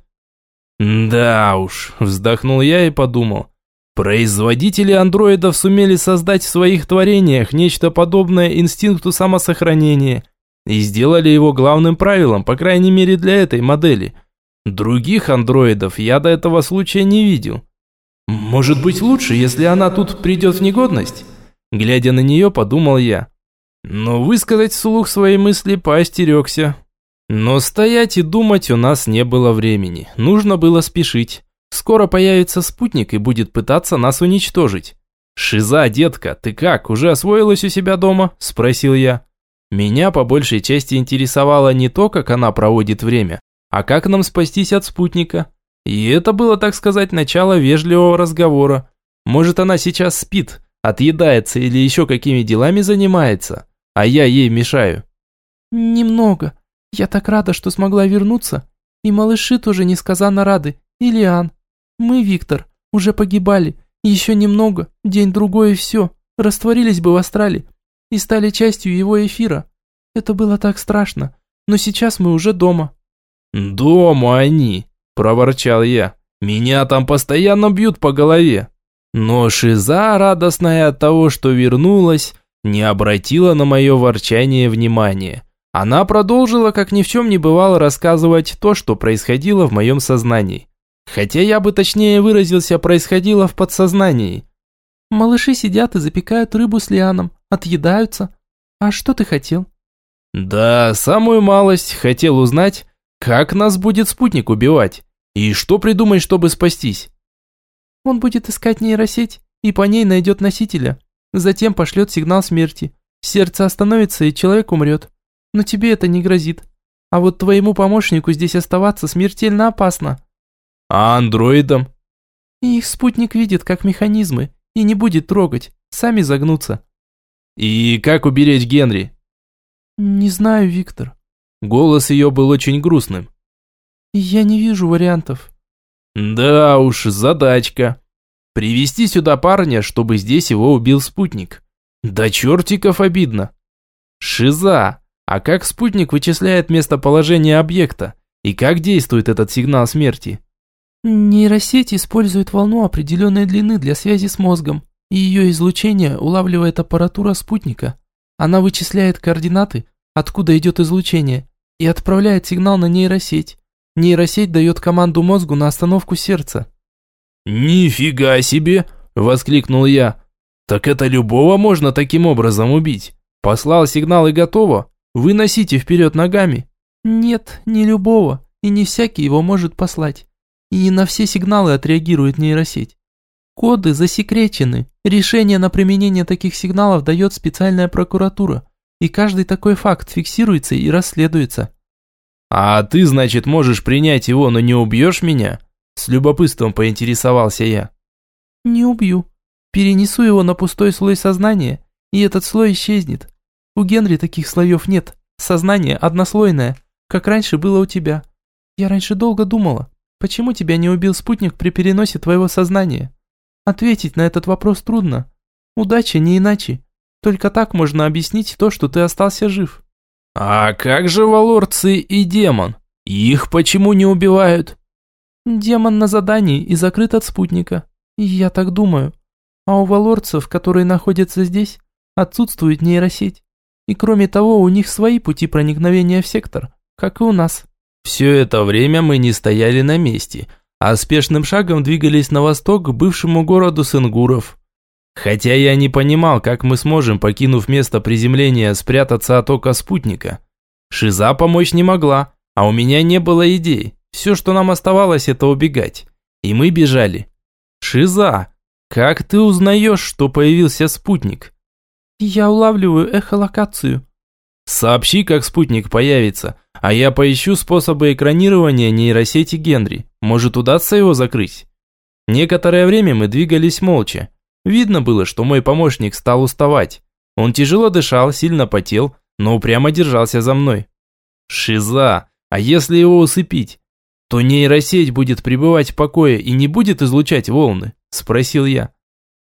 «Да уж», – вздохнул я и подумал. Производители андроидов сумели создать в своих творениях нечто подобное инстинкту самосохранения и сделали его главным правилом, по крайней мере для этой модели. Других андроидов я до этого случая не видел. Может быть лучше, если она тут придет в негодность? Глядя на нее, подумал я. Но высказать вслух свои мысли поостерегся. Но стоять и думать у нас не было времени. Нужно было спешить. Скоро появится спутник и будет пытаться нас уничтожить. «Шиза, детка, ты как, уже освоилась у себя дома?» – спросил я. Меня по большей части интересовало не то, как она проводит время, а как нам спастись от спутника. И это было, так сказать, начало вежливого разговора. Может, она сейчас спит, отъедается или еще какими делами занимается, а я ей мешаю. «Немного. Я так рада, что смогла вернуться. И малыши тоже несказанно рады. И Лиан. Мы, Виктор, уже погибали. Еще немного, день-другой и все. Растворились бы в астрале и стали частью его эфира. Это было так страшно. Но сейчас мы уже дома». «Дома они!» – проворчал я. «Меня там постоянно бьют по голове». Но Шиза, радостная от того, что вернулась, не обратила на мое ворчание внимания. Она продолжила, как ни в чем не бывало, рассказывать то, что происходило в моем сознании. Хотя я бы точнее выразился, происходило в подсознании. Малыши сидят и запекают рыбу с лианом, отъедаются. А что ты хотел? Да, самую малость хотел узнать, как нас будет спутник убивать. И что придумать, чтобы спастись? Он будет искать нейросеть и по ней найдет носителя. Затем пошлет сигнал смерти. Сердце остановится и человек умрет. Но тебе это не грозит. А вот твоему помощнику здесь оставаться смертельно опасно. А андроидам? их спутник видит как механизмы и не будет трогать, сами загнутся. И как уберечь Генри? Не знаю, Виктор. Голос ее был очень грустным. Я не вижу вариантов. Да уж, задачка. Привести сюда парня, чтобы здесь его убил спутник. Да чертиков обидно. Шиза. А как спутник вычисляет местоположение объекта? И как действует этот сигнал смерти? Нейросеть использует волну определенной длины для связи с мозгом, и ее излучение улавливает аппаратура спутника. Она вычисляет координаты, откуда идет излучение, и отправляет сигнал на нейросеть. Нейросеть дает команду мозгу на остановку сердца. «Нифига себе!» – воскликнул я. «Так это любого можно таким образом убить? Послал сигнал и готово? Выносите вперед ногами!» «Нет, не любого, и не всякий его может послать. И не на все сигналы отреагирует нейросеть. Коды засекречены. Решение на применение таких сигналов дает специальная прокуратура. И каждый такой факт фиксируется и расследуется. «А ты, значит, можешь принять его, но не убьешь меня?» С любопытством поинтересовался я. «Не убью. Перенесу его на пустой слой сознания, и этот слой исчезнет. У Генри таких слоев нет. Сознание однослойное, как раньше было у тебя. Я раньше долго думала, почему тебя не убил спутник при переносе твоего сознания. Ответить на этот вопрос трудно. Удача не иначе. Только так можно объяснить то, что ты остался жив». «А как же валорцы и демон? Их почему не убивают?» «Демон на задании и закрыт от спутника. Я так думаю. А у валорцев, которые находятся здесь, отсутствует нейросеть. И кроме того, у них свои пути проникновения в сектор, как и у нас». Все это время мы не стояли на месте, а спешным шагом двигались на восток к бывшему городу Сенгуров. Хотя я не понимал, как мы сможем, покинув место приземления, спрятаться от ока спутника. Шиза помочь не могла, а у меня не было идей. Все, что нам оставалось, это убегать. И мы бежали. Шиза, как ты узнаешь, что появился спутник? Я улавливаю эхолокацию. Сообщи, как спутник появится, а я поищу способы экранирования нейросети Генри. Может, удастся его закрыть? Некоторое время мы двигались молча. Видно было, что мой помощник стал уставать. Он тяжело дышал, сильно потел, но упрямо держался за мной. Шиза, а если его усыпить? То нейросеть будет пребывать в покое и не будет излучать волны? Спросил я.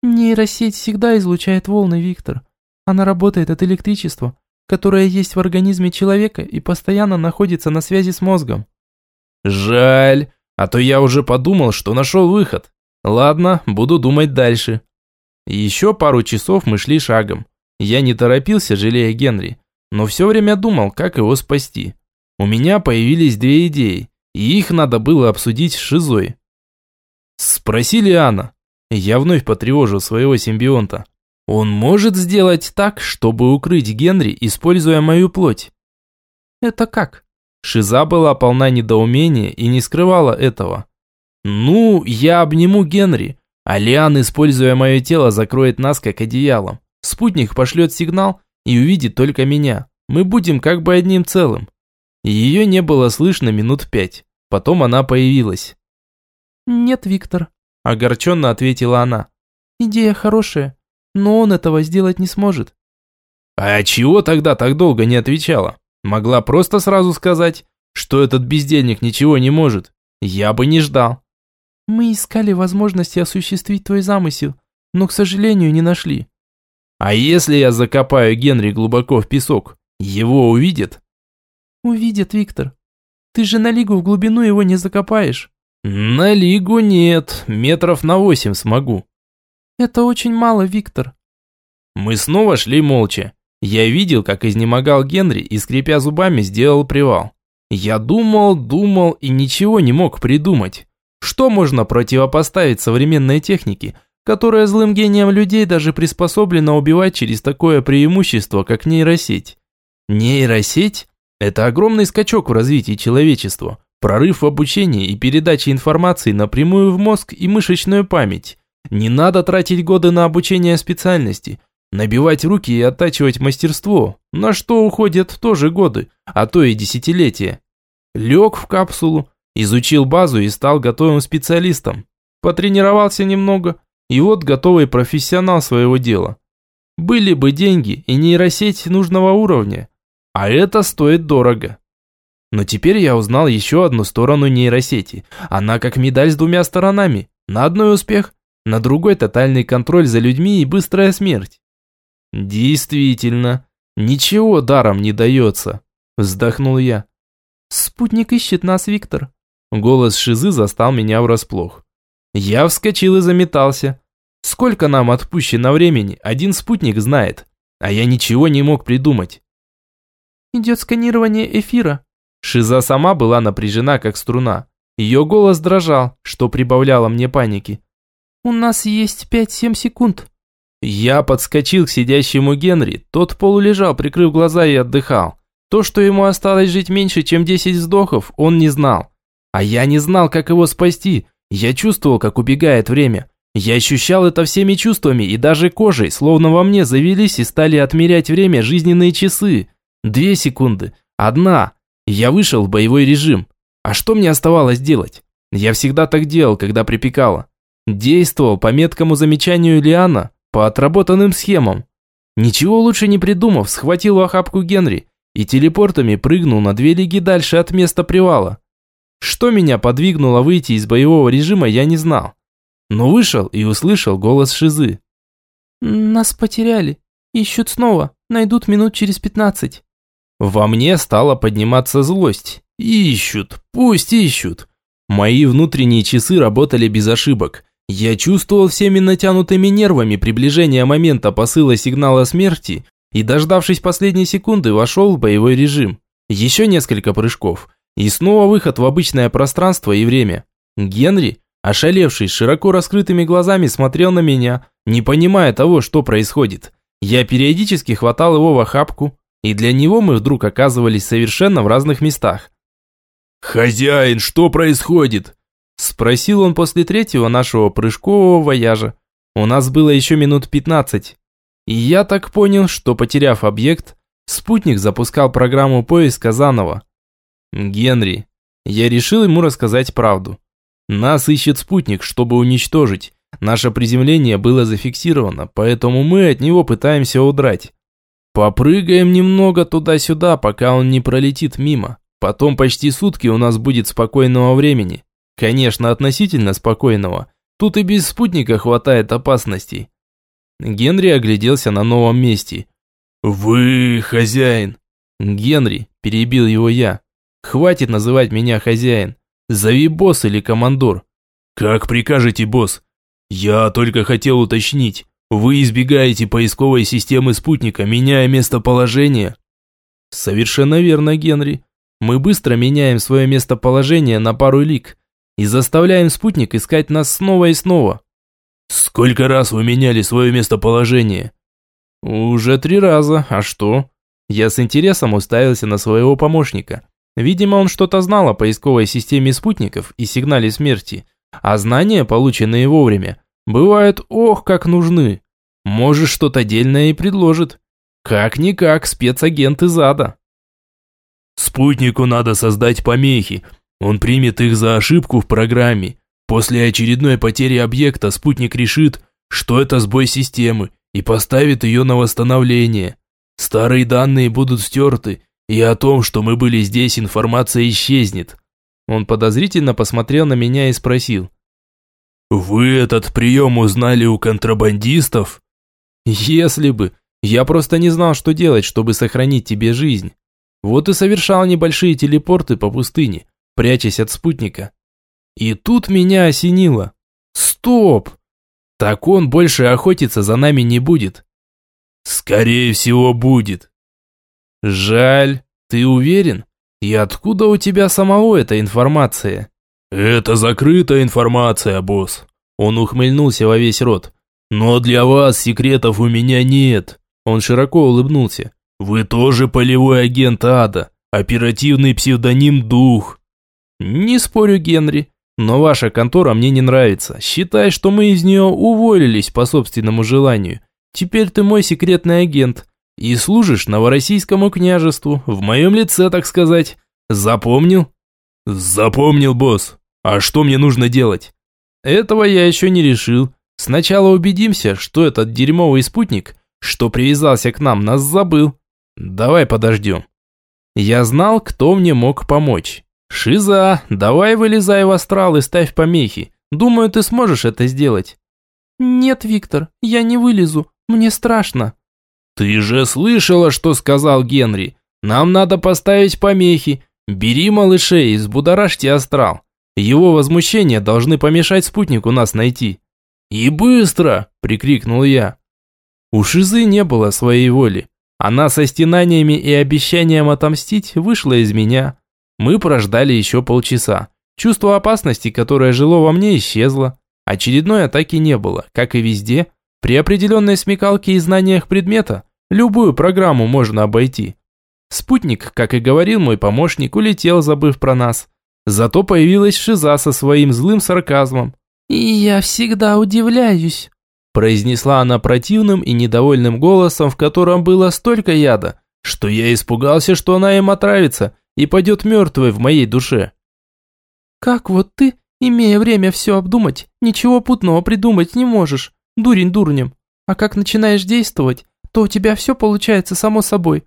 Нейросеть всегда излучает волны, Виктор. Она работает от электричества, которое есть в организме человека и постоянно находится на связи с мозгом. Жаль, а то я уже подумал, что нашел выход. Ладно, буду думать дальше. Еще пару часов мы шли шагом. Я не торопился, жалея Генри, но все время думал, как его спасти. У меня появились две идеи, и их надо было обсудить с Шизой. Спросили Анна. Я вновь потревожил своего симбионта. Он может сделать так, чтобы укрыть Генри, используя мою плоть. Это как? Шиза была полна недоумения и не скрывала этого. «Ну, я обниму Генри, а Лиан, используя мое тело, закроет нас как одеялом. Спутник пошлет сигнал и увидит только меня. Мы будем как бы одним целым». Ее не было слышно минут пять. Потом она появилась. «Нет, Виктор», – огорченно ответила она. «Идея хорошая, но он этого сделать не сможет». «А чего тогда так долго не отвечала? Могла просто сразу сказать, что этот бездельник ничего не может. Я бы не ждал». «Мы искали возможности осуществить твой замысел, но, к сожалению, не нашли». «А если я закопаю Генри глубоко в песок, его увидят?» «Увидят, Виктор. Ты же на лигу в глубину его не закопаешь». «На лигу нет, метров на восемь смогу». «Это очень мало, Виктор». Мы снова шли молча. Я видел, как изнемогал Генри и, скрипя зубами, сделал привал. Я думал, думал и ничего не мог придумать. Что можно противопоставить современной технике, которая злым гением людей даже приспособлена убивать через такое преимущество, как нейросеть? Нейросеть – это огромный скачок в развитии человечества, прорыв в обучении и передаче информации напрямую в мозг и мышечную память. Не надо тратить годы на обучение специальности, набивать руки и оттачивать мастерство, на что уходят тоже годы, а то и десятилетия. Лег в капсулу, изучил базу и стал готовым специалистом. Потренировался немного, и вот готовый профессионал своего дела. Были бы деньги и нейросеть нужного уровня, а это стоит дорого. Но теперь я узнал еще одну сторону нейросети. Она как медаль с двумя сторонами. На одной успех, на другой тотальный контроль за людьми и быстрая смерть. Действительно, ничего даром не дается, вздохнул я. Спутник ищет нас, Виктор. Голос Шизы застал меня врасплох. Я вскочил и заметался. Сколько нам отпущено времени, один спутник знает, а я ничего не мог придумать. «Идет сканирование эфира». Шиза сама была напряжена, как струна. Ее голос дрожал, что прибавляло мне паники. «У нас есть пять-семь секунд». Я подскочил к сидящему Генри, тот полулежал, прикрыв глаза и отдыхал. То, что ему осталось жить меньше, чем десять вздохов, он не знал. А я не знал, как его спасти. Я чувствовал, как убегает время. Я ощущал это всеми чувствами и даже кожей, словно во мне завелись и стали отмерять время жизненные часы. Две секунды. Одна. Я вышел в боевой режим. А что мне оставалось делать? Я всегда так делал, когда припекало. Действовал по меткому замечанию Лиана, по отработанным схемам. Ничего лучше не придумав, схватил охапку Генри и телепортами прыгнул на две лиги дальше от места привала. Что меня подвигнуло выйти из боевого режима, я не знал. Но вышел и услышал голос Шизы. «Нас потеряли. Ищут снова. Найдут минут через пятнадцать». Во мне стала подниматься злость. Ищут, пусть ищут. Мои внутренние часы работали без ошибок. Я чувствовал всеми натянутыми нервами приближение момента посыла сигнала смерти и, дождавшись последней секунды, вошел в боевой режим. Еще несколько прыжков. И снова выход в обычное пространство и время. Генри, ошалевший, широко раскрытыми глазами, смотрел на меня, не понимая того, что происходит. Я периодически хватал его в охапку, и для него мы вдруг оказывались совершенно в разных местах. «Хозяин, что происходит?» Спросил он после третьего нашего прыжкового вояжа. У нас было еще минут пятнадцать. И я так понял, что потеряв объект, спутник запускал программу поиска заново. Генри. Я решил ему рассказать правду. Нас ищет спутник, чтобы уничтожить. Наше приземление было зафиксировано, поэтому мы от него пытаемся удрать. Попрыгаем немного туда-сюда, пока он не пролетит мимо. Потом почти сутки у нас будет спокойного времени. Конечно, относительно спокойного. Тут и без спутника хватает опасностей. Генри огляделся на новом месте. «Вы хозяин?» «Генри», – перебил его я. «Хватит называть меня хозяин. Зови босс или командор». «Как прикажете, босс? Я только хотел уточнить. Вы избегаете поисковой системы спутника, меняя местоположение. Совершенно верно, Генри. Мы быстро меняем свое местоположение на пару лик и заставляем спутник искать нас снова и снова. Сколько раз вы меняли свое местоположение? Уже три раза, а что? Я с интересом уставился на своего помощника. Видимо, он что-то знал о поисковой системе спутников и сигнале смерти, а знания, полученные вовремя, бывают ох как нужны. Может, что-то дельное и предложит. Как-никак спецагент из ада. Спутнику надо создать помехи. Он примет их за ошибку в программе. После очередной потери объекта спутник решит, что это сбой системы, и поставит ее на восстановление. Старые данные будут стерты, и о том, что мы были здесь, информация исчезнет. Он подозрительно посмотрел на меня и спросил. «Вы этот прием узнали у контрабандистов?» «Если бы. Я просто не знал, что делать, чтобы сохранить тебе жизнь. Вот и совершал небольшие телепорты по пустыне, прячась от спутника. И тут меня осенило. Стоп! Так он больше охотиться за нами не будет. Скорее всего, будет. Жаль. Ты уверен? И откуда у тебя самого эта информация? Это закрытая информация, босс. Он ухмыльнулся во весь рот. Но для вас секретов у меня нет. Он широко улыбнулся. Вы тоже полевой агент ада. Оперативный псевдоним Дух. Не спорю, Генри. Но ваша контора мне не нравится. Считай, что мы из нее уволились по собственному желанию. Теперь ты мой секретный агент. И служишь Новороссийскому княжеству, в моем лице, так сказать. Запомнил? Запомнил, босс. А что мне нужно делать? Этого я еще не решил. Сначала убедимся, что этот дерьмовый спутник, что привязался к нам, нас забыл. Давай подождем. Я знал, кто мне мог помочь. «Шиза, давай вылезай в астрал и ставь помехи. Думаю, ты сможешь это сделать». «Нет, Виктор, я не вылезу. Мне страшно». «Ты же слышала, что сказал Генри. Нам надо поставить помехи. Бери малышей и взбудоражьте астрал. Его возмущения должны помешать спутнику нас найти». «И быстро!» – прикрикнул я. У Шизы не было своей воли. Она со стенаниями и обещанием отомстить вышла из меня. Мы прождали еще полчаса. Чувство опасности, которое жило во мне, исчезло. Очередной атаки не было, как и везде. При определенной смекалке и знаниях предмета любую программу можно обойти. Спутник, как и говорил мой помощник, улетел, забыв про нас. Зато появилась Шиза со своим злым сарказмом. «И я всегда удивляюсь», произнесла она противным и недовольным голосом, в котором было столько яда, что я испугался, что она им отравится и пойдет мертвой в моей душе. Как вот ты, имея время все обдумать, ничего путного придумать не можешь, дурень дурнем. А как начинаешь действовать, то у тебя все получается само собой.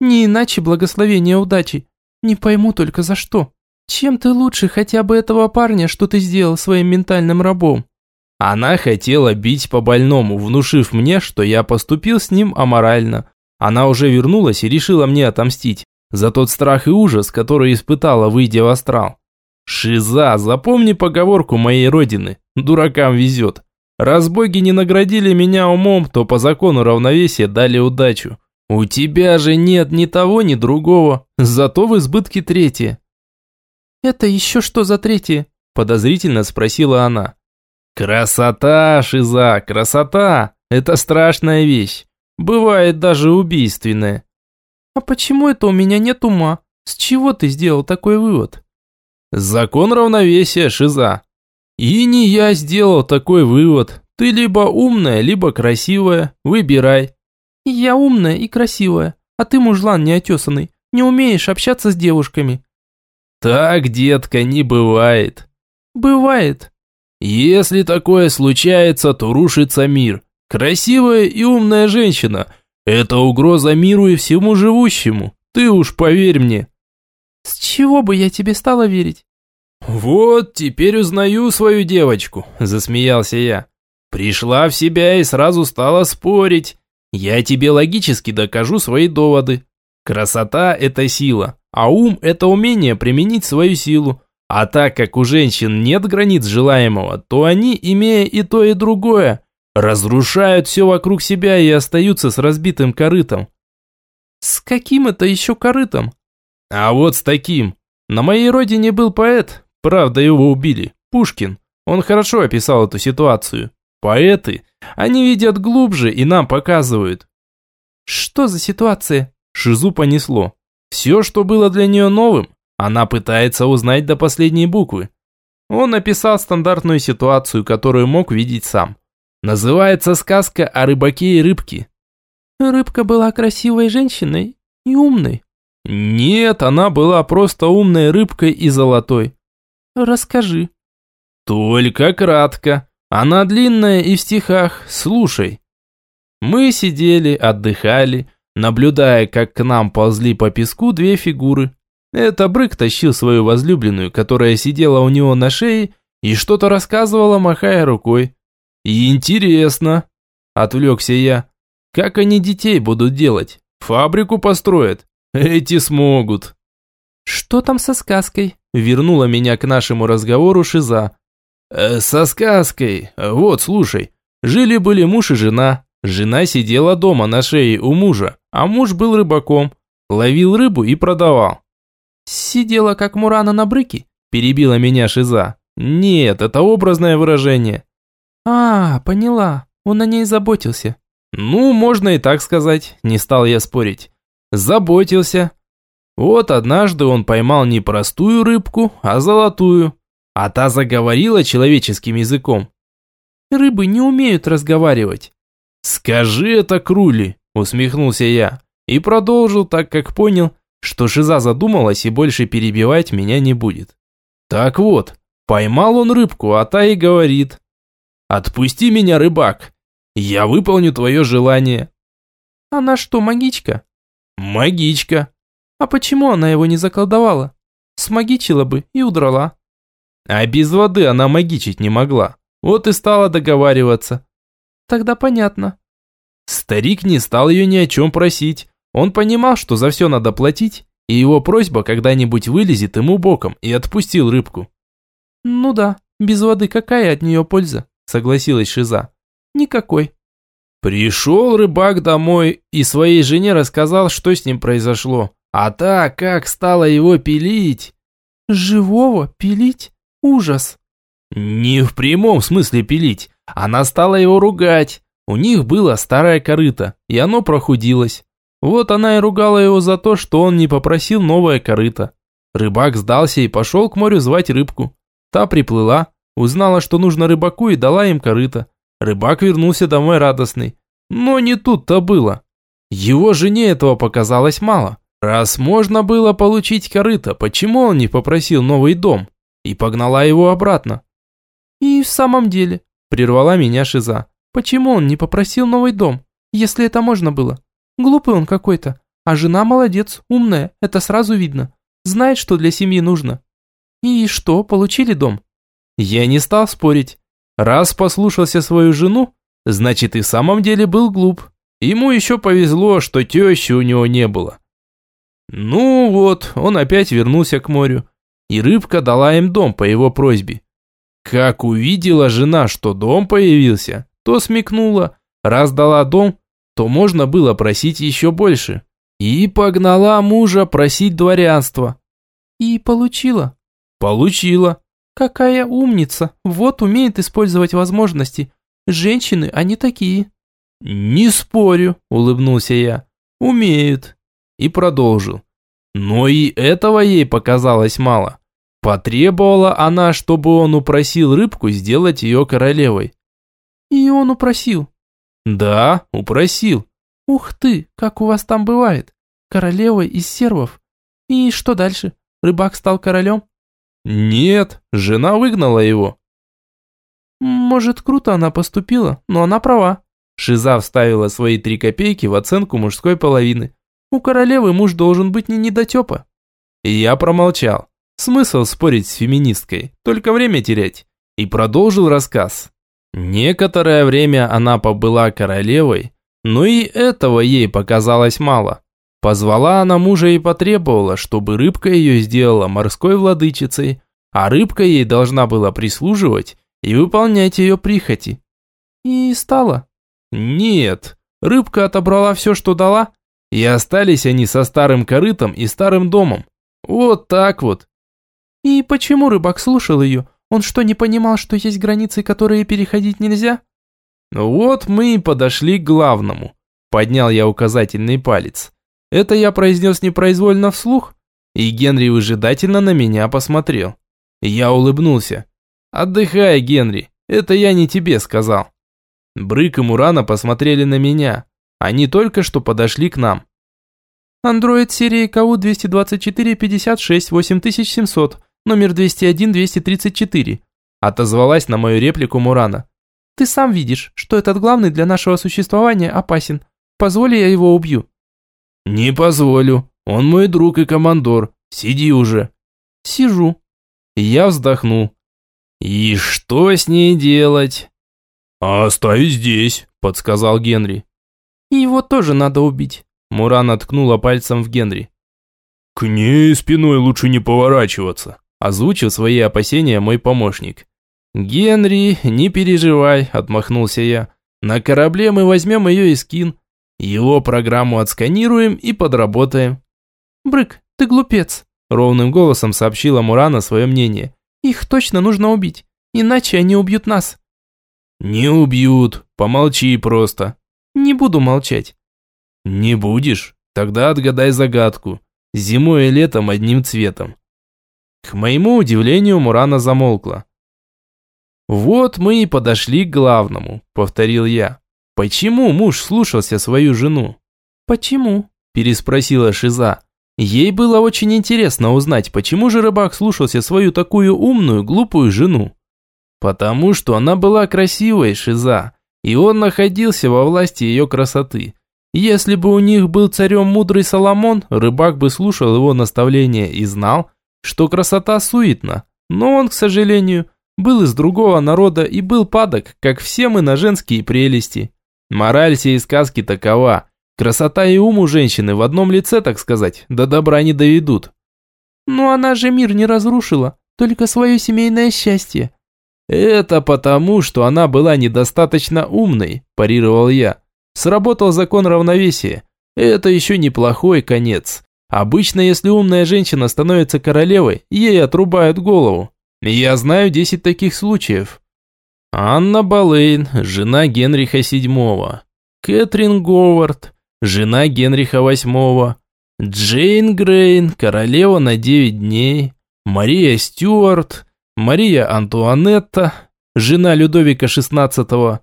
Не иначе благословение удачи. Не пойму только за что. Чем ты лучше хотя бы этого парня, что ты сделал своим ментальным рабом? Она хотела бить по больному, внушив мне, что я поступил с ним аморально. Она уже вернулась и решила мне отомстить за тот страх и ужас, который испытала, выйдя в астрал. Шиза, запомни поговорку моей родины, дуракам везет. Раз боги не наградили меня умом, то по закону равновесия дали удачу. У тебя же нет ни того, ни другого, зато в избытке третье. Это еще что за третье? Подозрительно спросила она. Красота, Шиза, красота. Это страшная вещь. Бывает даже убийственная. «А почему это у меня нет ума? С чего ты сделал такой вывод?» «Закон равновесия, Шиза. И не я сделал такой вывод. Ты либо умная, либо красивая. Выбирай». «Я умная и красивая, а ты мужлан неотесанный. Не умеешь общаться с девушками». «Так, детка, не бывает». «Бывает». «Если такое случается, то рушится мир. Красивая и умная женщина – это угроза миру и всему живущему. Ты уж поверь мне. С чего бы я тебе стала верить? Вот, теперь узнаю свою девочку, засмеялся я. Пришла в себя и сразу стала спорить. Я тебе логически докажу свои доводы. Красота – это сила, а ум – это умение применить свою силу. А так как у женщин нет границ желаемого, то они, имея и то, и другое, разрушают все вокруг себя и остаются с разбитым корытом. С каким это еще корытом? А вот с таким. На моей родине был поэт, правда его убили, Пушкин. Он хорошо описал эту ситуацию. Поэты, они видят глубже и нам показывают. Что за ситуация? Шизу понесло. Все, что было для нее новым, Она пытается узнать до последней буквы. Он написал стандартную ситуацию, которую мог видеть сам. Называется сказка о рыбаке и рыбке. Рыбка была красивой женщиной и умной. Нет, она была просто умной рыбкой и золотой. Расскажи. Только кратко. Она длинная и в стихах. Слушай. Мы сидели, отдыхали, наблюдая, как к нам ползли по песку две фигуры. Это Брык тащил свою возлюбленную, которая сидела у него на шее и что-то рассказывала, махая рукой. Интересно, отвлекся я, как они детей будут делать? Фабрику построят? Эти смогут. Что там со сказкой? Вернула меня к нашему разговору Шиза. Э, со сказкой. Вот, слушай. Жили-были муж и жена. Жена сидела дома на шее у мужа, а муж был рыбаком. Ловил рыбу и продавал. Сидела как Мурана на брыке? Перебила меня Шиза. Нет, это образное выражение. А, поняла. Он о ней заботился. Ну, можно и так сказать, не стал я спорить. Заботился. Вот однажды он поймал не простую рыбку, а золотую. А та заговорила человеческим языком. Рыбы не умеют разговаривать. Скажи это Крули, усмехнулся я. И продолжил, так как понял, что Шиза задумалась и больше перебивать меня не будет. Так вот, поймал он рыбку, а та и говорит. «Отпусти меня, рыбак, я выполню твое желание». Она что, магичка? Магичка. А почему она его не заколдовала? Смагичила бы и удрала. А без воды она магичить не могла. Вот и стала договариваться. Тогда понятно. Старик не стал ее ни о чем просить. Он понимал, что за все надо платить, и его просьба когда-нибудь вылезет ему боком и отпустил рыбку. Ну да, без воды какая от нее польза, согласилась Шиза. Никакой. Пришел рыбак домой и своей жене рассказал, что с ним произошло. А та как стала его пилить. Живого пилить? Ужас. Не в прямом смысле пилить. Она стала его ругать. У них было старое корыто, и оно прохудилось. Вот она и ругала его за то, что он не попросил новое корыто. Рыбак сдался и пошел к морю звать рыбку. Та приплыла, узнала, что нужно рыбаку и дала им корыто. Рыбак вернулся домой радостный. Но не тут-то было. Его жене этого показалось мало. Раз можно было получить корыто, почему он не попросил новый дом? И погнала его обратно. И в самом деле, прервала меня Шиза, почему он не попросил новый дом, если это можно было? Глупый он какой-то. А жена молодец, умная, это сразу видно. Знает, что для семьи нужно. И что, получили дом? Я не стал спорить. Раз послушался свою жену, значит и в самом деле был глуп. Ему еще повезло, что тещи у него не было. Ну вот, он опять вернулся к морю. И рыбка дала им дом по его просьбе. Как увидела жена, что дом появился, то смекнула. Раз дала дом, то можно было просить еще больше. И погнала мужа просить дворянства. И получила. Получила. Какая умница. Вот умеет использовать возможности. Женщины, они такие. Не спорю, улыбнулся я. Умеют. И продолжил. Но и этого ей показалось мало. Потребовала она, чтобы он упросил рыбку сделать ее королевой. И он упросил. Да, упросил. Ух ты, как у вас там бывает. Королевой из сервов. И что дальше? Рыбак стал королем? Нет, жена выгнала его. Может, круто она поступила, но она права. Шиза вставила свои три копейки в оценку мужской половины. У королевы муж должен быть не недотепа. Я промолчал. Смысл спорить с феминисткой, только время терять. И продолжил рассказ. Некоторое время она побыла королевой, но и этого ей показалось мало. Позвала она мужа и потребовала, чтобы рыбка ее сделала морской владычицей, а рыбка ей должна была прислуживать и выполнять ее прихоти. И стала? Нет, рыбка отобрала все, что дала, и остались они со старым корытом и старым домом. Вот так вот. И почему рыбак слушал ее? Он что, не понимал, что есть границы, которые переходить нельзя? Вот мы и подошли к главному. Поднял я указательный палец. Это я произнес непроизвольно вслух? И Генри выжидательно на меня посмотрел. Я улыбнулся. «Отдыхай, Генри, это я не тебе сказал». Брык и Мурана посмотрели на меня. Они только что подошли к нам. Андроид серии КУ-224-56-8700, номер 201-234, отозвалась на мою реплику Мурана. Ты сам видишь, что этот главный для нашего существования опасен. Позволь я его убью. Не позволю. Он мой друг и командор. Сиди уже. Сижу. Я вздохнул. И что с ней делать? Оставь здесь, подсказал Генри. Его тоже надо убить. Мурана ткнула пальцем в Генри. «К ней спиной лучше не поворачиваться», – озвучил свои опасения мой помощник. «Генри, не переживай», – отмахнулся я. «На корабле мы возьмем ее и скин. Его программу отсканируем и подработаем». «Брык, ты глупец», – ровным голосом сообщила Мурана свое мнение. «Их точно нужно убить, иначе они убьют нас». «Не убьют, помолчи просто». «Не буду молчать. «Не будешь? Тогда отгадай загадку. Зимой и летом одним цветом». К моему удивлению, Мурана замолкла. «Вот мы и подошли к главному», – повторил я. «Почему муж слушался свою жену?» «Почему?» – переспросила Шиза. Ей было очень интересно узнать, почему же рыбак слушался свою такую умную, глупую жену. Потому что она была красивой, Шиза, и он находился во власти ее красоты. Если бы у них был царем мудрый Соломон, рыбак бы слушал его наставления и знал, что красота суетна. Но он, к сожалению, был из другого народа и был падок, как все мы на женские прелести. Мораль сей сказки такова. Красота и ум у женщины в одном лице, так сказать, до добра не доведут. Но она же мир не разрушила, только свое семейное счастье. Это потому, что она была недостаточно умной, парировал я. Сработал закон равновесия. Это еще неплохой конец. Обычно, если умная женщина становится королевой, ей отрубают голову. Я знаю 10 таких случаев. Анна Болейн, жена Генриха VII. Кэтрин Говард, жена Генриха VIII. Джейн Грейн, королева на 9 дней. Мария Стюарт, Мария Антуанетта, жена Людовика XVI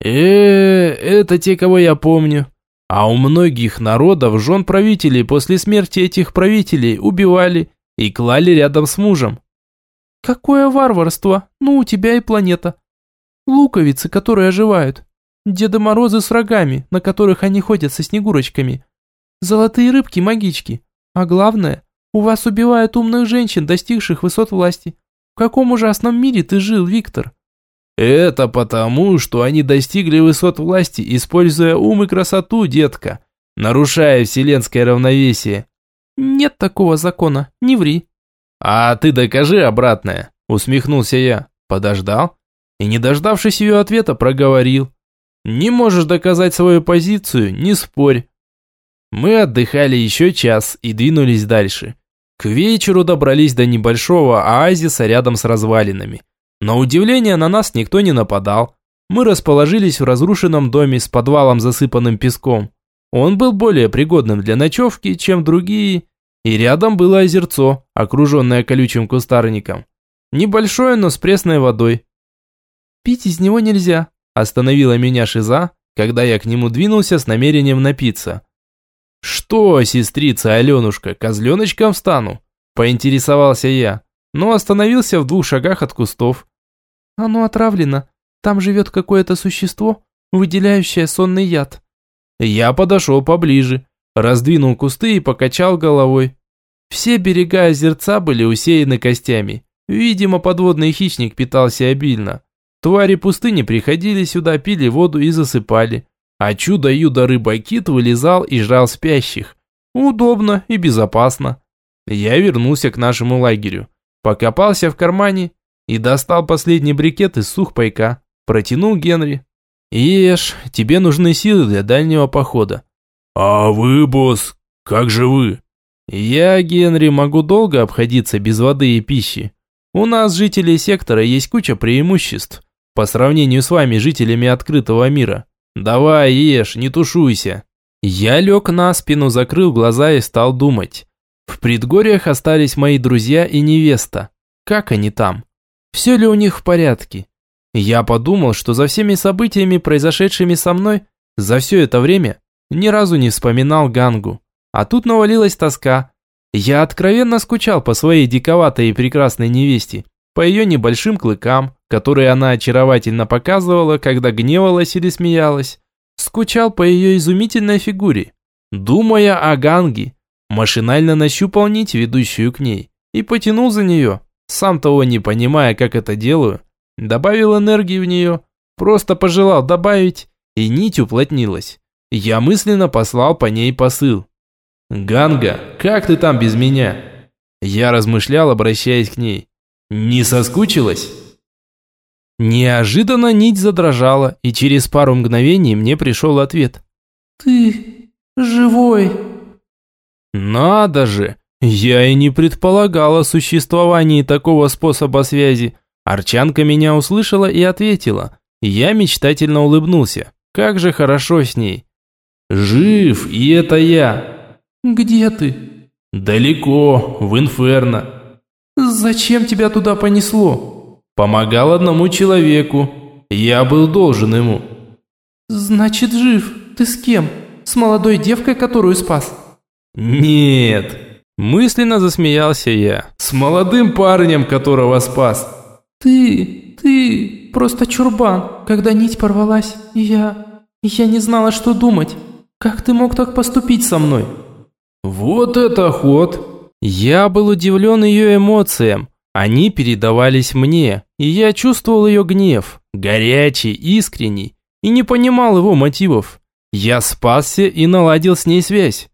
э это те, кого я помню. А у многих народов жен правителей после смерти этих правителей убивали и клали рядом с мужем. Какое варварство! Ну, у тебя и планета. Луковицы, которые оживают. Деда Морозы с рогами, на которых они ходят со снегурочками. Золотые рыбки-магички. А главное, у вас убивают умных женщин, достигших высот власти. В каком ужасном мире ты жил, Виктор? Это потому, что они достигли высот власти, используя ум и красоту, детка, нарушая вселенское равновесие. Нет такого закона, не ври. А ты докажи обратное, усмехнулся я, подождал и, не дождавшись ее ответа, проговорил. Не можешь доказать свою позицию, не спорь. Мы отдыхали еще час и двинулись дальше. К вечеру добрались до небольшого оазиса рядом с развалинами. На удивление на нас никто не нападал. Мы расположились в разрушенном доме с подвалом, засыпанным песком. Он был более пригодным для ночевки, чем другие, и рядом было озерцо, окруженное колючим кустарником. Небольшое, но с пресной водой. «Пить из него нельзя», – остановила меня Шиза, когда я к нему двинулся с намерением напиться. «Что, сестрица Аленушка, козленочком стану?» – поинтересовался я, но остановился в двух шагах от кустов. Оно отравлено. Там живет какое-то существо, выделяющее сонный яд. Я подошел поближе, раздвинул кусты и покачал головой. Все берега озерца были усеяны костями. Видимо, подводный хищник питался обильно. Твари пустыни приходили сюда, пили воду и засыпали. А чудо-юдо рыба-кит вылезал и жрал спящих. Удобно и безопасно. Я вернулся к нашему лагерю. Покопался в кармане и достал последний брикет из сухпайка. Протянул Генри. «Ешь, тебе нужны силы для дальнего похода». «А вы, босс, как же вы?» «Я, Генри, могу долго обходиться без воды и пищи. У нас, жителей сектора, есть куча преимуществ по сравнению с вами, жителями открытого мира. Давай, ешь, не тушуйся». Я лег на спину, закрыл глаза и стал думать. В предгорьях остались мои друзья и невеста. Как они там? Все ли у них в порядке? Я подумал, что за всеми событиями, произошедшими со мной, за все это время, ни разу не вспоминал Гангу. А тут навалилась тоска. Я откровенно скучал по своей диковатой и прекрасной невесте, по ее небольшим клыкам, которые она очаровательно показывала, когда гневалась или смеялась. Скучал по ее изумительной фигуре. Думая о Ганге, машинально нащупал нить, ведущую к ней, и потянул за нее, сам того не понимая, как это делаю. Добавил энергии в нее, просто пожелал добавить, и нить уплотнилась. Я мысленно послал по ней посыл. «Ганга, как ты там без меня?» Я размышлял, обращаясь к ней. Не соскучилась? Неожиданно нить задрожала, и через пару мгновений мне пришел ответ. «Ты живой!» «Надо же! Я и не предполагала о существовании такого способа связи. Арчанка меня услышала и ответила. Я мечтательно улыбнулся. Как же хорошо с ней. «Жив, и это я!» «Где ты?» «Далеко, в Инферно. «Зачем тебя туда понесло?» «Помогал одному человеку. Я был должен ему». «Значит, жив. Ты с кем? С молодой девкой, которую спас?» «Нет». Мысленно засмеялся я. «С молодым парнем, которого спас». «Ты... ты... просто чурбан. Когда нить порвалась, я... я не знала, что думать. Как ты мог так поступить со мной?» «Вот это ход!» Я был удивлен ее эмоциям. Они передавались мне, и я чувствовал ее гнев, горячий, искренний, и не понимал его мотивов. Я спасся и наладил с ней связь.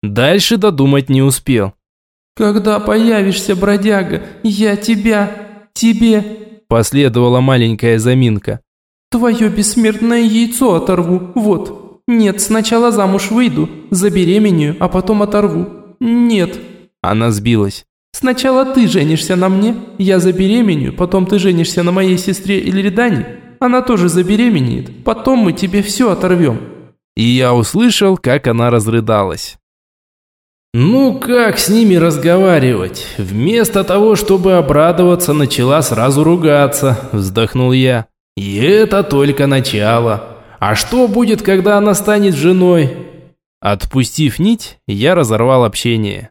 Дальше додумать не успел. «Когда появишься, бродяга, я тебя, тебе...» Последовала маленькая заминка. «Твое бессмертное яйцо оторву, вот. Нет, сначала замуж выйду, забеременею, а потом оторву. Нет, она сбилась. «Сначала ты женишься на мне, я забеременю, потом ты женишься на моей сестре Ильридане, она тоже забеременеет, потом мы тебе все оторвем». И я услышал, как она разрыдалась. «Ну как с ними разговаривать? Вместо того, чтобы обрадоваться, начала сразу ругаться», – вздохнул я. «И это только начало. А что будет, когда она станет женой?» Отпустив нить, я разорвал общение.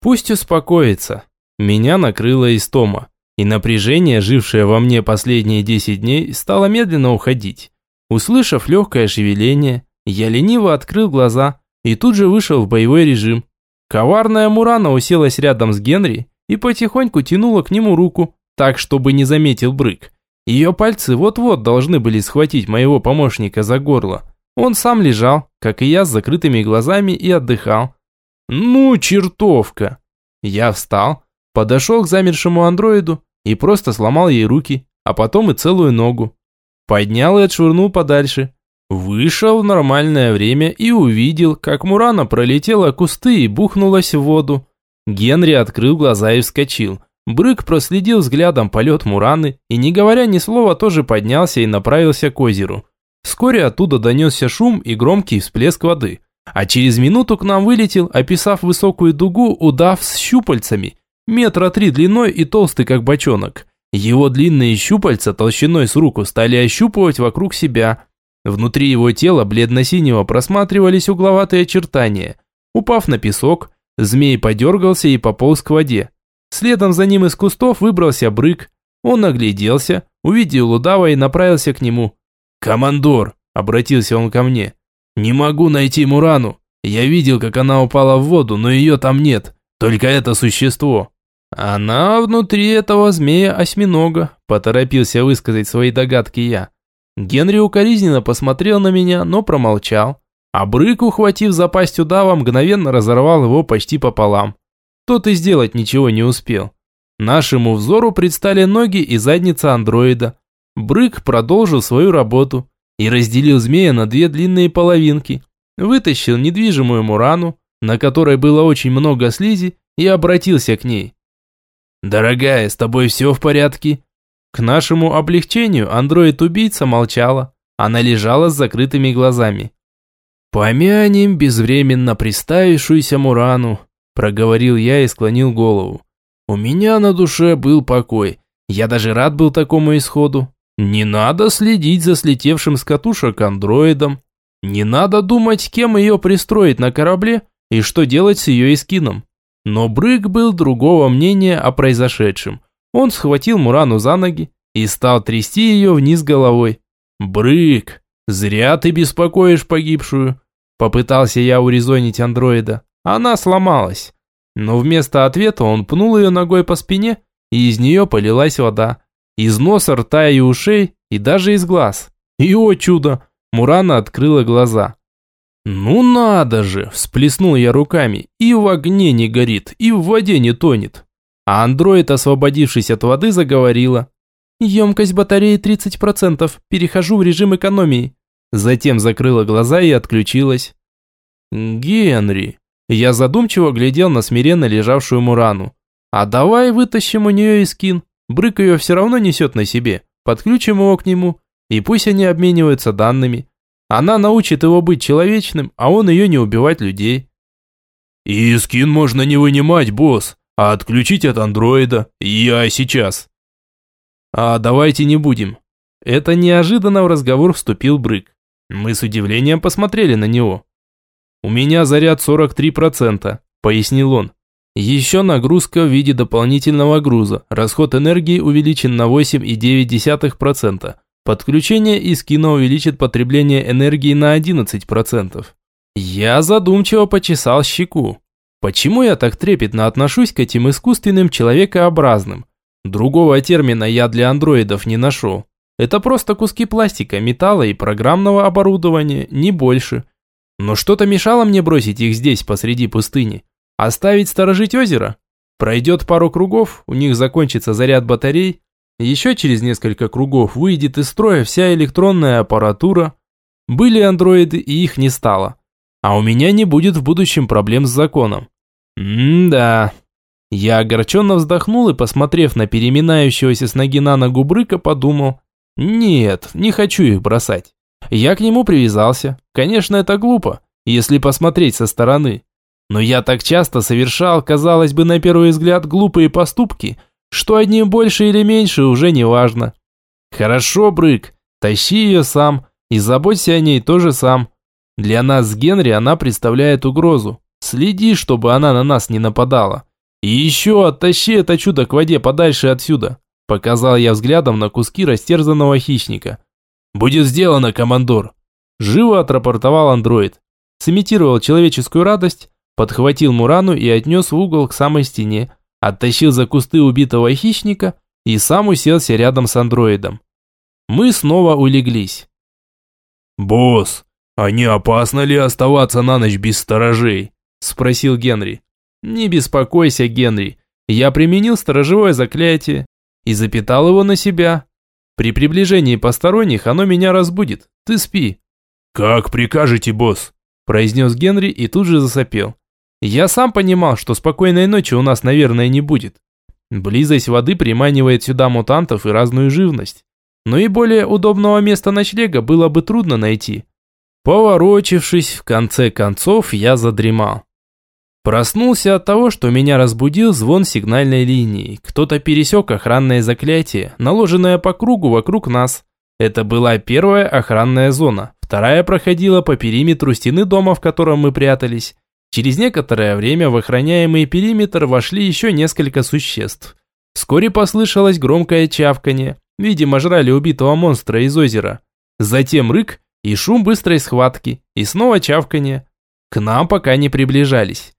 Пусть успокоится. Меня накрыло истома, и напряжение, жившее во мне последние 10 дней, стало медленно уходить. Услышав легкое шевеление, я лениво открыл глаза и тут же вышел в боевой режим. Коварная Мурана уселась рядом с Генри и потихоньку тянула к нему руку, так, чтобы не заметил брык. Ее пальцы вот-вот должны были схватить моего помощника за горло. Он сам лежал, как и я, с закрытыми глазами и отдыхал. Ну, чертовка. Я встал, подошел к замершему андроиду и просто сломал ей руки, а потом и целую ногу. Поднял и отшвырнул подальше. Вышел в нормальное время и увидел, как Мурана пролетела кусты и бухнулась в воду. Генри открыл глаза и вскочил. Брык проследил взглядом полет Мураны и, не говоря ни слова, тоже поднялся и направился к озеру. Вскоре оттуда донесся шум и громкий всплеск воды. А через минуту к нам вылетел, описав высокую дугу, удав с щупальцами, метра три длиной и толстый как бочонок. Его длинные щупальца толщиной с руку стали ощупывать вокруг себя. Внутри его тела бледно-синего просматривались угловатые очертания. Упав на песок, змей подергался и пополз к воде. Следом за ним из кустов выбрался брык. Он огляделся, увидел удава и направился к нему. «Командор!» – обратился он ко мне. «Не могу найти Мурану. Я видел, как она упала в воду, но ее там нет. Только это существо». «Она внутри этого змея-осьминога», – поторопился высказать свои догадки я. Генри укоризненно посмотрел на меня, но промолчал. А Брык, ухватив за пасть удава, мгновенно разорвал его почти пополам. Тот и сделать ничего не успел. Нашему взору предстали ноги и задница андроида. Брык продолжил свою работу и разделил змея на две длинные половинки. Вытащил недвижимую мурану, на которой было очень много слизи, и обратился к ней. «Дорогая, с тобой все в порядке?» К нашему облегчению андроид-убийца молчала. Она лежала с закрытыми глазами. «Помянем безвременно приставившуюся Мурану», проговорил я и склонил голову. У меня на душе был покой. Я даже рад был такому исходу. Не надо следить за слетевшим с катушек андроидом. Не надо думать, кем ее пристроить на корабле и что делать с ее эскином. Но Брык был другого мнения о произошедшем. Он схватил Мурану за ноги и стал трясти ее вниз головой. «Брык, зря ты беспокоишь погибшую», – попытался я урезонить андроида. Она сломалась. Но вместо ответа он пнул ее ногой по спине, и из нее полилась вода. Из носа, рта и ушей, и даже из глаз. И, о чудо, Мурана открыла глаза. «Ну надо же!» – всплеснул я руками. «И в огне не горит, и в воде не тонет». А андроид, освободившись от воды, заговорила. «Емкость батареи 30%, перехожу в режим экономии». Затем закрыла глаза и отключилась. «Генри!» Я задумчиво глядел на смиренно лежавшую Мурану. «А давай вытащим у нее и скин. Брык ее все равно несет на себе. Подключим его к нему, и пусть они обмениваются данными. Она научит его быть человечным, а он ее не убивать людей. И скин можно не вынимать, босс, а отключить от андроида. Я сейчас. А давайте не будем. Это неожиданно в разговор вступил Брык. Мы с удивлением посмотрели на него. «У меня заряд 43%, пояснил он. Еще нагрузка в виде дополнительного груза. Расход энергии увеличен на 8,9%. Подключение из кино увеличит потребление энергии на 11%. Я задумчиво почесал щеку. Почему я так трепетно отношусь к этим искусственным человекообразным? Другого термина я для андроидов не нашел. Это просто куски пластика, металла и программного оборудования, не больше. Но что-то мешало мне бросить их здесь, посреди пустыни. Оставить сторожить озеро? Пройдет пару кругов, у них закончится заряд батарей, еще через несколько кругов выйдет из строя вся электронная аппаратура. Были андроиды, и их не стало. А у меня не будет в будущем проблем с законом. М-да. Я огорченно вздохнул и, посмотрев на переминающегося с ноги на ногу брыка, подумал. Нет, не хочу их бросать. Я к нему привязался. Конечно, это глупо, если посмотреть со стороны. Но я так часто совершал, казалось бы, на первый взгляд, глупые поступки – что одним больше или меньше уже не важно. Хорошо, Брык, тащи ее сам и заботься о ней тоже сам. Для нас с Генри она представляет угрозу. Следи, чтобы она на нас не нападала. И еще оттащи это чудо к воде подальше отсюда. Показал я взглядом на куски растерзанного хищника. «Будет сделано, командор!» Живо отрапортовал андроид. Сымитировал человеческую радость, подхватил Мурану и отнес в угол к самой стене, оттащил за кусты убитого хищника и сам уселся рядом с андроидом. Мы снова улеглись. «Босс, а не опасно ли оставаться на ночь без сторожей?» – спросил Генри. «Не беспокойся, Генри. Я применил сторожевое заклятие и запитал его на себя. При приближении посторонних оно меня разбудит. Ты спи». «Как прикажете, босс?» – произнес Генри и тут же засопел. Я сам понимал, что спокойной ночи у нас, наверное, не будет. Близость воды приманивает сюда мутантов и разную живность. Но и более удобного места ночлега было бы трудно найти. Поворочившись, в конце концов, я задремал. Проснулся от того, что меня разбудил звон сигнальной линии. Кто-то пересек охранное заклятие, наложенное по кругу вокруг нас. Это была первая охранная зона. Вторая проходила по периметру стены дома, в котором мы прятались. Через некоторое время в охраняемый периметр вошли еще несколько существ. Вскоре послышалось громкое чавканье. Видимо, жрали убитого монстра из озера. Затем рык и шум быстрой схватки. И снова чавканье. К нам пока не приближались.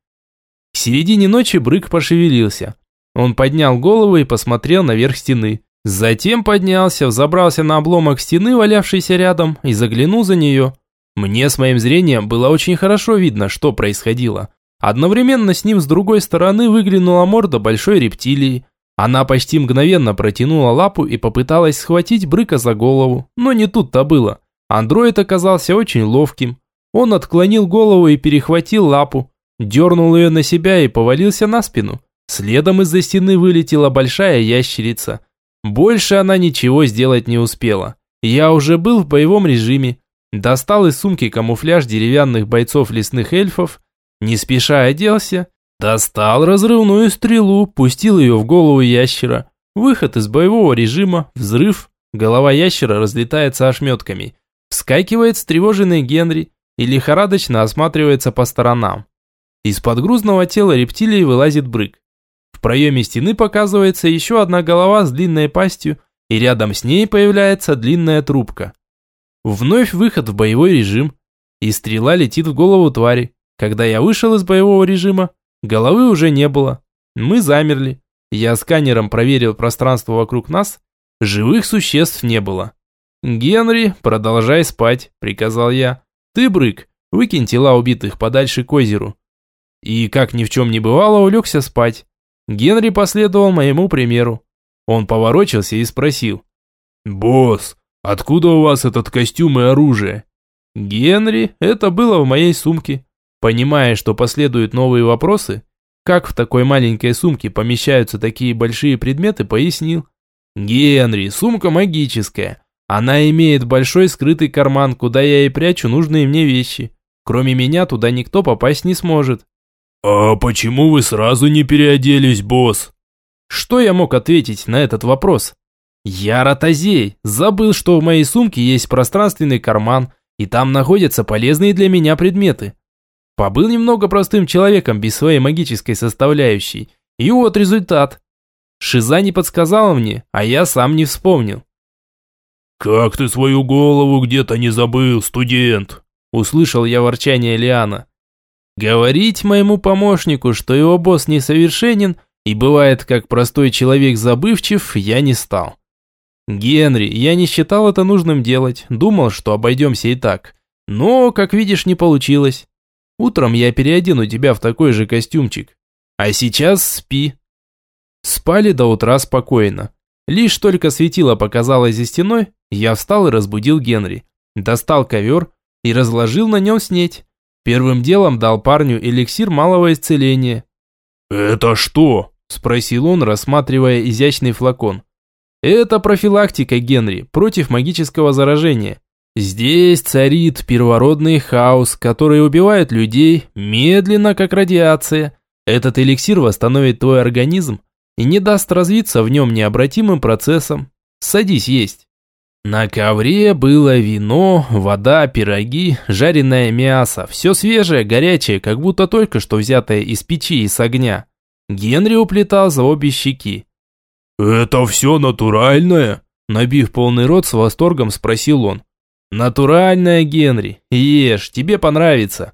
К середине ночи Брык пошевелился. Он поднял голову и посмотрел наверх стены. Затем поднялся, взобрался на обломок стены, валявшийся рядом, и заглянул за нее. Мне с моим зрением было очень хорошо видно, что происходило. Одновременно с ним с другой стороны выглянула морда большой рептилии. Она почти мгновенно протянула лапу и попыталась схватить Брыка за голову, но не тут-то было. Андроид оказался очень ловким. Он отклонил голову и перехватил лапу, дернул ее на себя и повалился на спину. Следом из-за стены вылетела большая ящерица. Больше она ничего сделать не успела. Я уже был в боевом режиме, достал из сумки камуфляж деревянных бойцов лесных эльфов, не спеша оделся Достал разрывную стрелу, пустил ее в голову ящера. Выход из боевого режима, взрыв, голова ящера разлетается ошметками. Вскакивает встревоженный Генри и лихорадочно осматривается по сторонам. Из-под грузного тела рептилии вылазит брык. В проеме стены показывается еще одна голова с длинной пастью, и рядом с ней появляется длинная трубка. Вновь выход в боевой режим, и стрела летит в голову твари. Когда я вышел из боевого режима, головы уже не было. Мы замерли. Я сканером проверил пространство вокруг нас. Живых существ не было. «Генри, продолжай спать», – приказал я. «Ты, Брык, выкинь тела убитых подальше к озеру». И, как ни в чем не бывало, улегся спать. Генри последовал моему примеру. Он поворочился и спросил. «Босс, откуда у вас этот костюм и оружие?» «Генри, это было в моей сумке». Понимая, что последуют новые вопросы, как в такой маленькой сумке помещаются такие большие предметы, пояснил. «Генри, сумка магическая. Она имеет большой скрытый карман, куда я и прячу нужные мне вещи. Кроме меня туда никто попасть не сможет». «А почему вы сразу не переоделись, босс?» Что я мог ответить на этот вопрос? Я ротозей, забыл, что в моей сумке есть пространственный карман, и там находятся полезные для меня предметы. Побыл немного простым человеком без своей магической составляющей, и вот результат. Шиза не подсказала мне, а я сам не вспомнил. «Как ты свою голову где-то не забыл, студент?» Услышал я ворчание Лиана. Говорить моему помощнику, что его босс несовершенен и бывает как простой человек забывчив, я не стал. Генри, я не считал это нужным делать, думал, что обойдемся и так. Но, как видишь, не получилось. Утром я переодену тебя в такой же костюмчик. А сейчас спи. Спали до утра спокойно. Лишь только светило показалось за стеной, я встал и разбудил Генри. Достал ковер и разложил на нем снеть. Первым делом дал парню эликсир малого исцеления. «Это что?» – спросил он, рассматривая изящный флакон. Это профилактика, Генри, против магического заражения. Здесь царит первородный хаос, который убивает людей медленно, как радиация. Этот эликсир восстановит твой организм и не даст развиться в нем необратимым процессом. Садись есть. На ковре было вино, вода, пироги, жареное мясо. Все свежее, горячее, как будто только что взятое из печи и с огня. Генри уплетал за обе щеки. «Это все натуральное?» Набив полный рот с восторгом, спросил он. «Натуральное, Генри. Ешь, тебе понравится».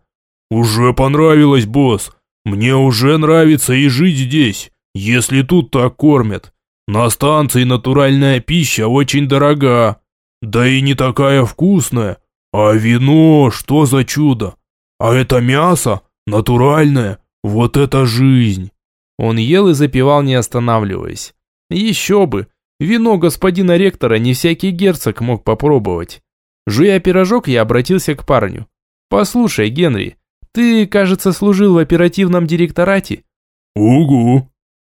«Уже понравилось, босс. Мне уже нравится и жить здесь, если тут так кормят. На станции натуральная пища очень дорога. Да и не такая вкусная. А вино, что за чудо. А это мясо, натуральное, вот это жизнь». Он ел и запивал, не останавливаясь. Еще бы! Вино господина ректора не всякий герцог мог попробовать. Жуя пирожок, я обратился к парню. «Послушай, Генри, ты, кажется, служил в оперативном директорате?» «Угу».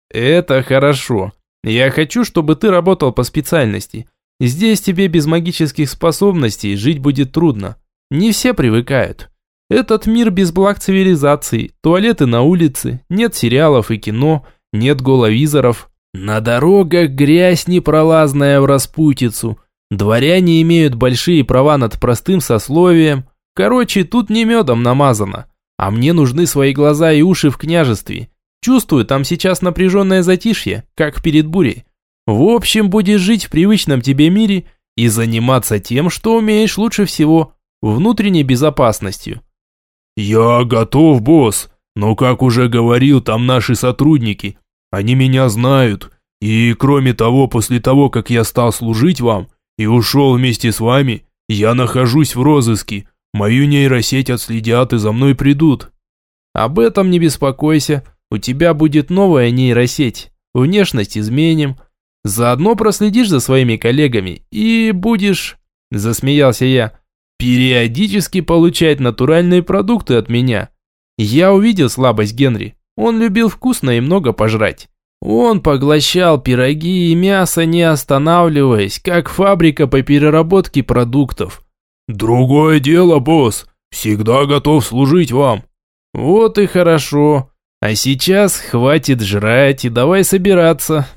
«Это хорошо. Я хочу, чтобы ты работал по специальности. Здесь тебе без магических способностей жить будет трудно. Не все привыкают. Этот мир без благ цивилизации, туалеты на улице, нет сериалов и кино, нет головизоров, на дорогах грязь непролазная в распутицу. Дворяне имеют большие права над простым сословием. Короче, тут не медом намазано. А мне нужны свои глаза и уши в княжестве. Чувствую, там сейчас напряженное затишье, как перед бурей. В общем, будешь жить в привычном тебе мире и заниматься тем, что умеешь лучше всего, внутренней безопасностью. «Я готов, босс, но, как уже говорил, там наши сотрудники. Они меня знают. И кроме того, после того, как я стал служить вам и ушел вместе с вами, я нахожусь в розыске. Мою нейросеть отследят и за мной придут. Об этом не беспокойся. У тебя будет новая нейросеть. Внешность изменим. Заодно проследишь за своими коллегами и будешь, засмеялся я, периодически получать натуральные продукты от меня. Я увидел слабость Генри. Он любил вкусно и много пожрать. Он поглощал пироги и мясо, не останавливаясь, как фабрика по переработке продуктов. «Другое дело, босс. Всегда готов служить вам». «Вот и хорошо. А сейчас хватит жрать и давай собираться.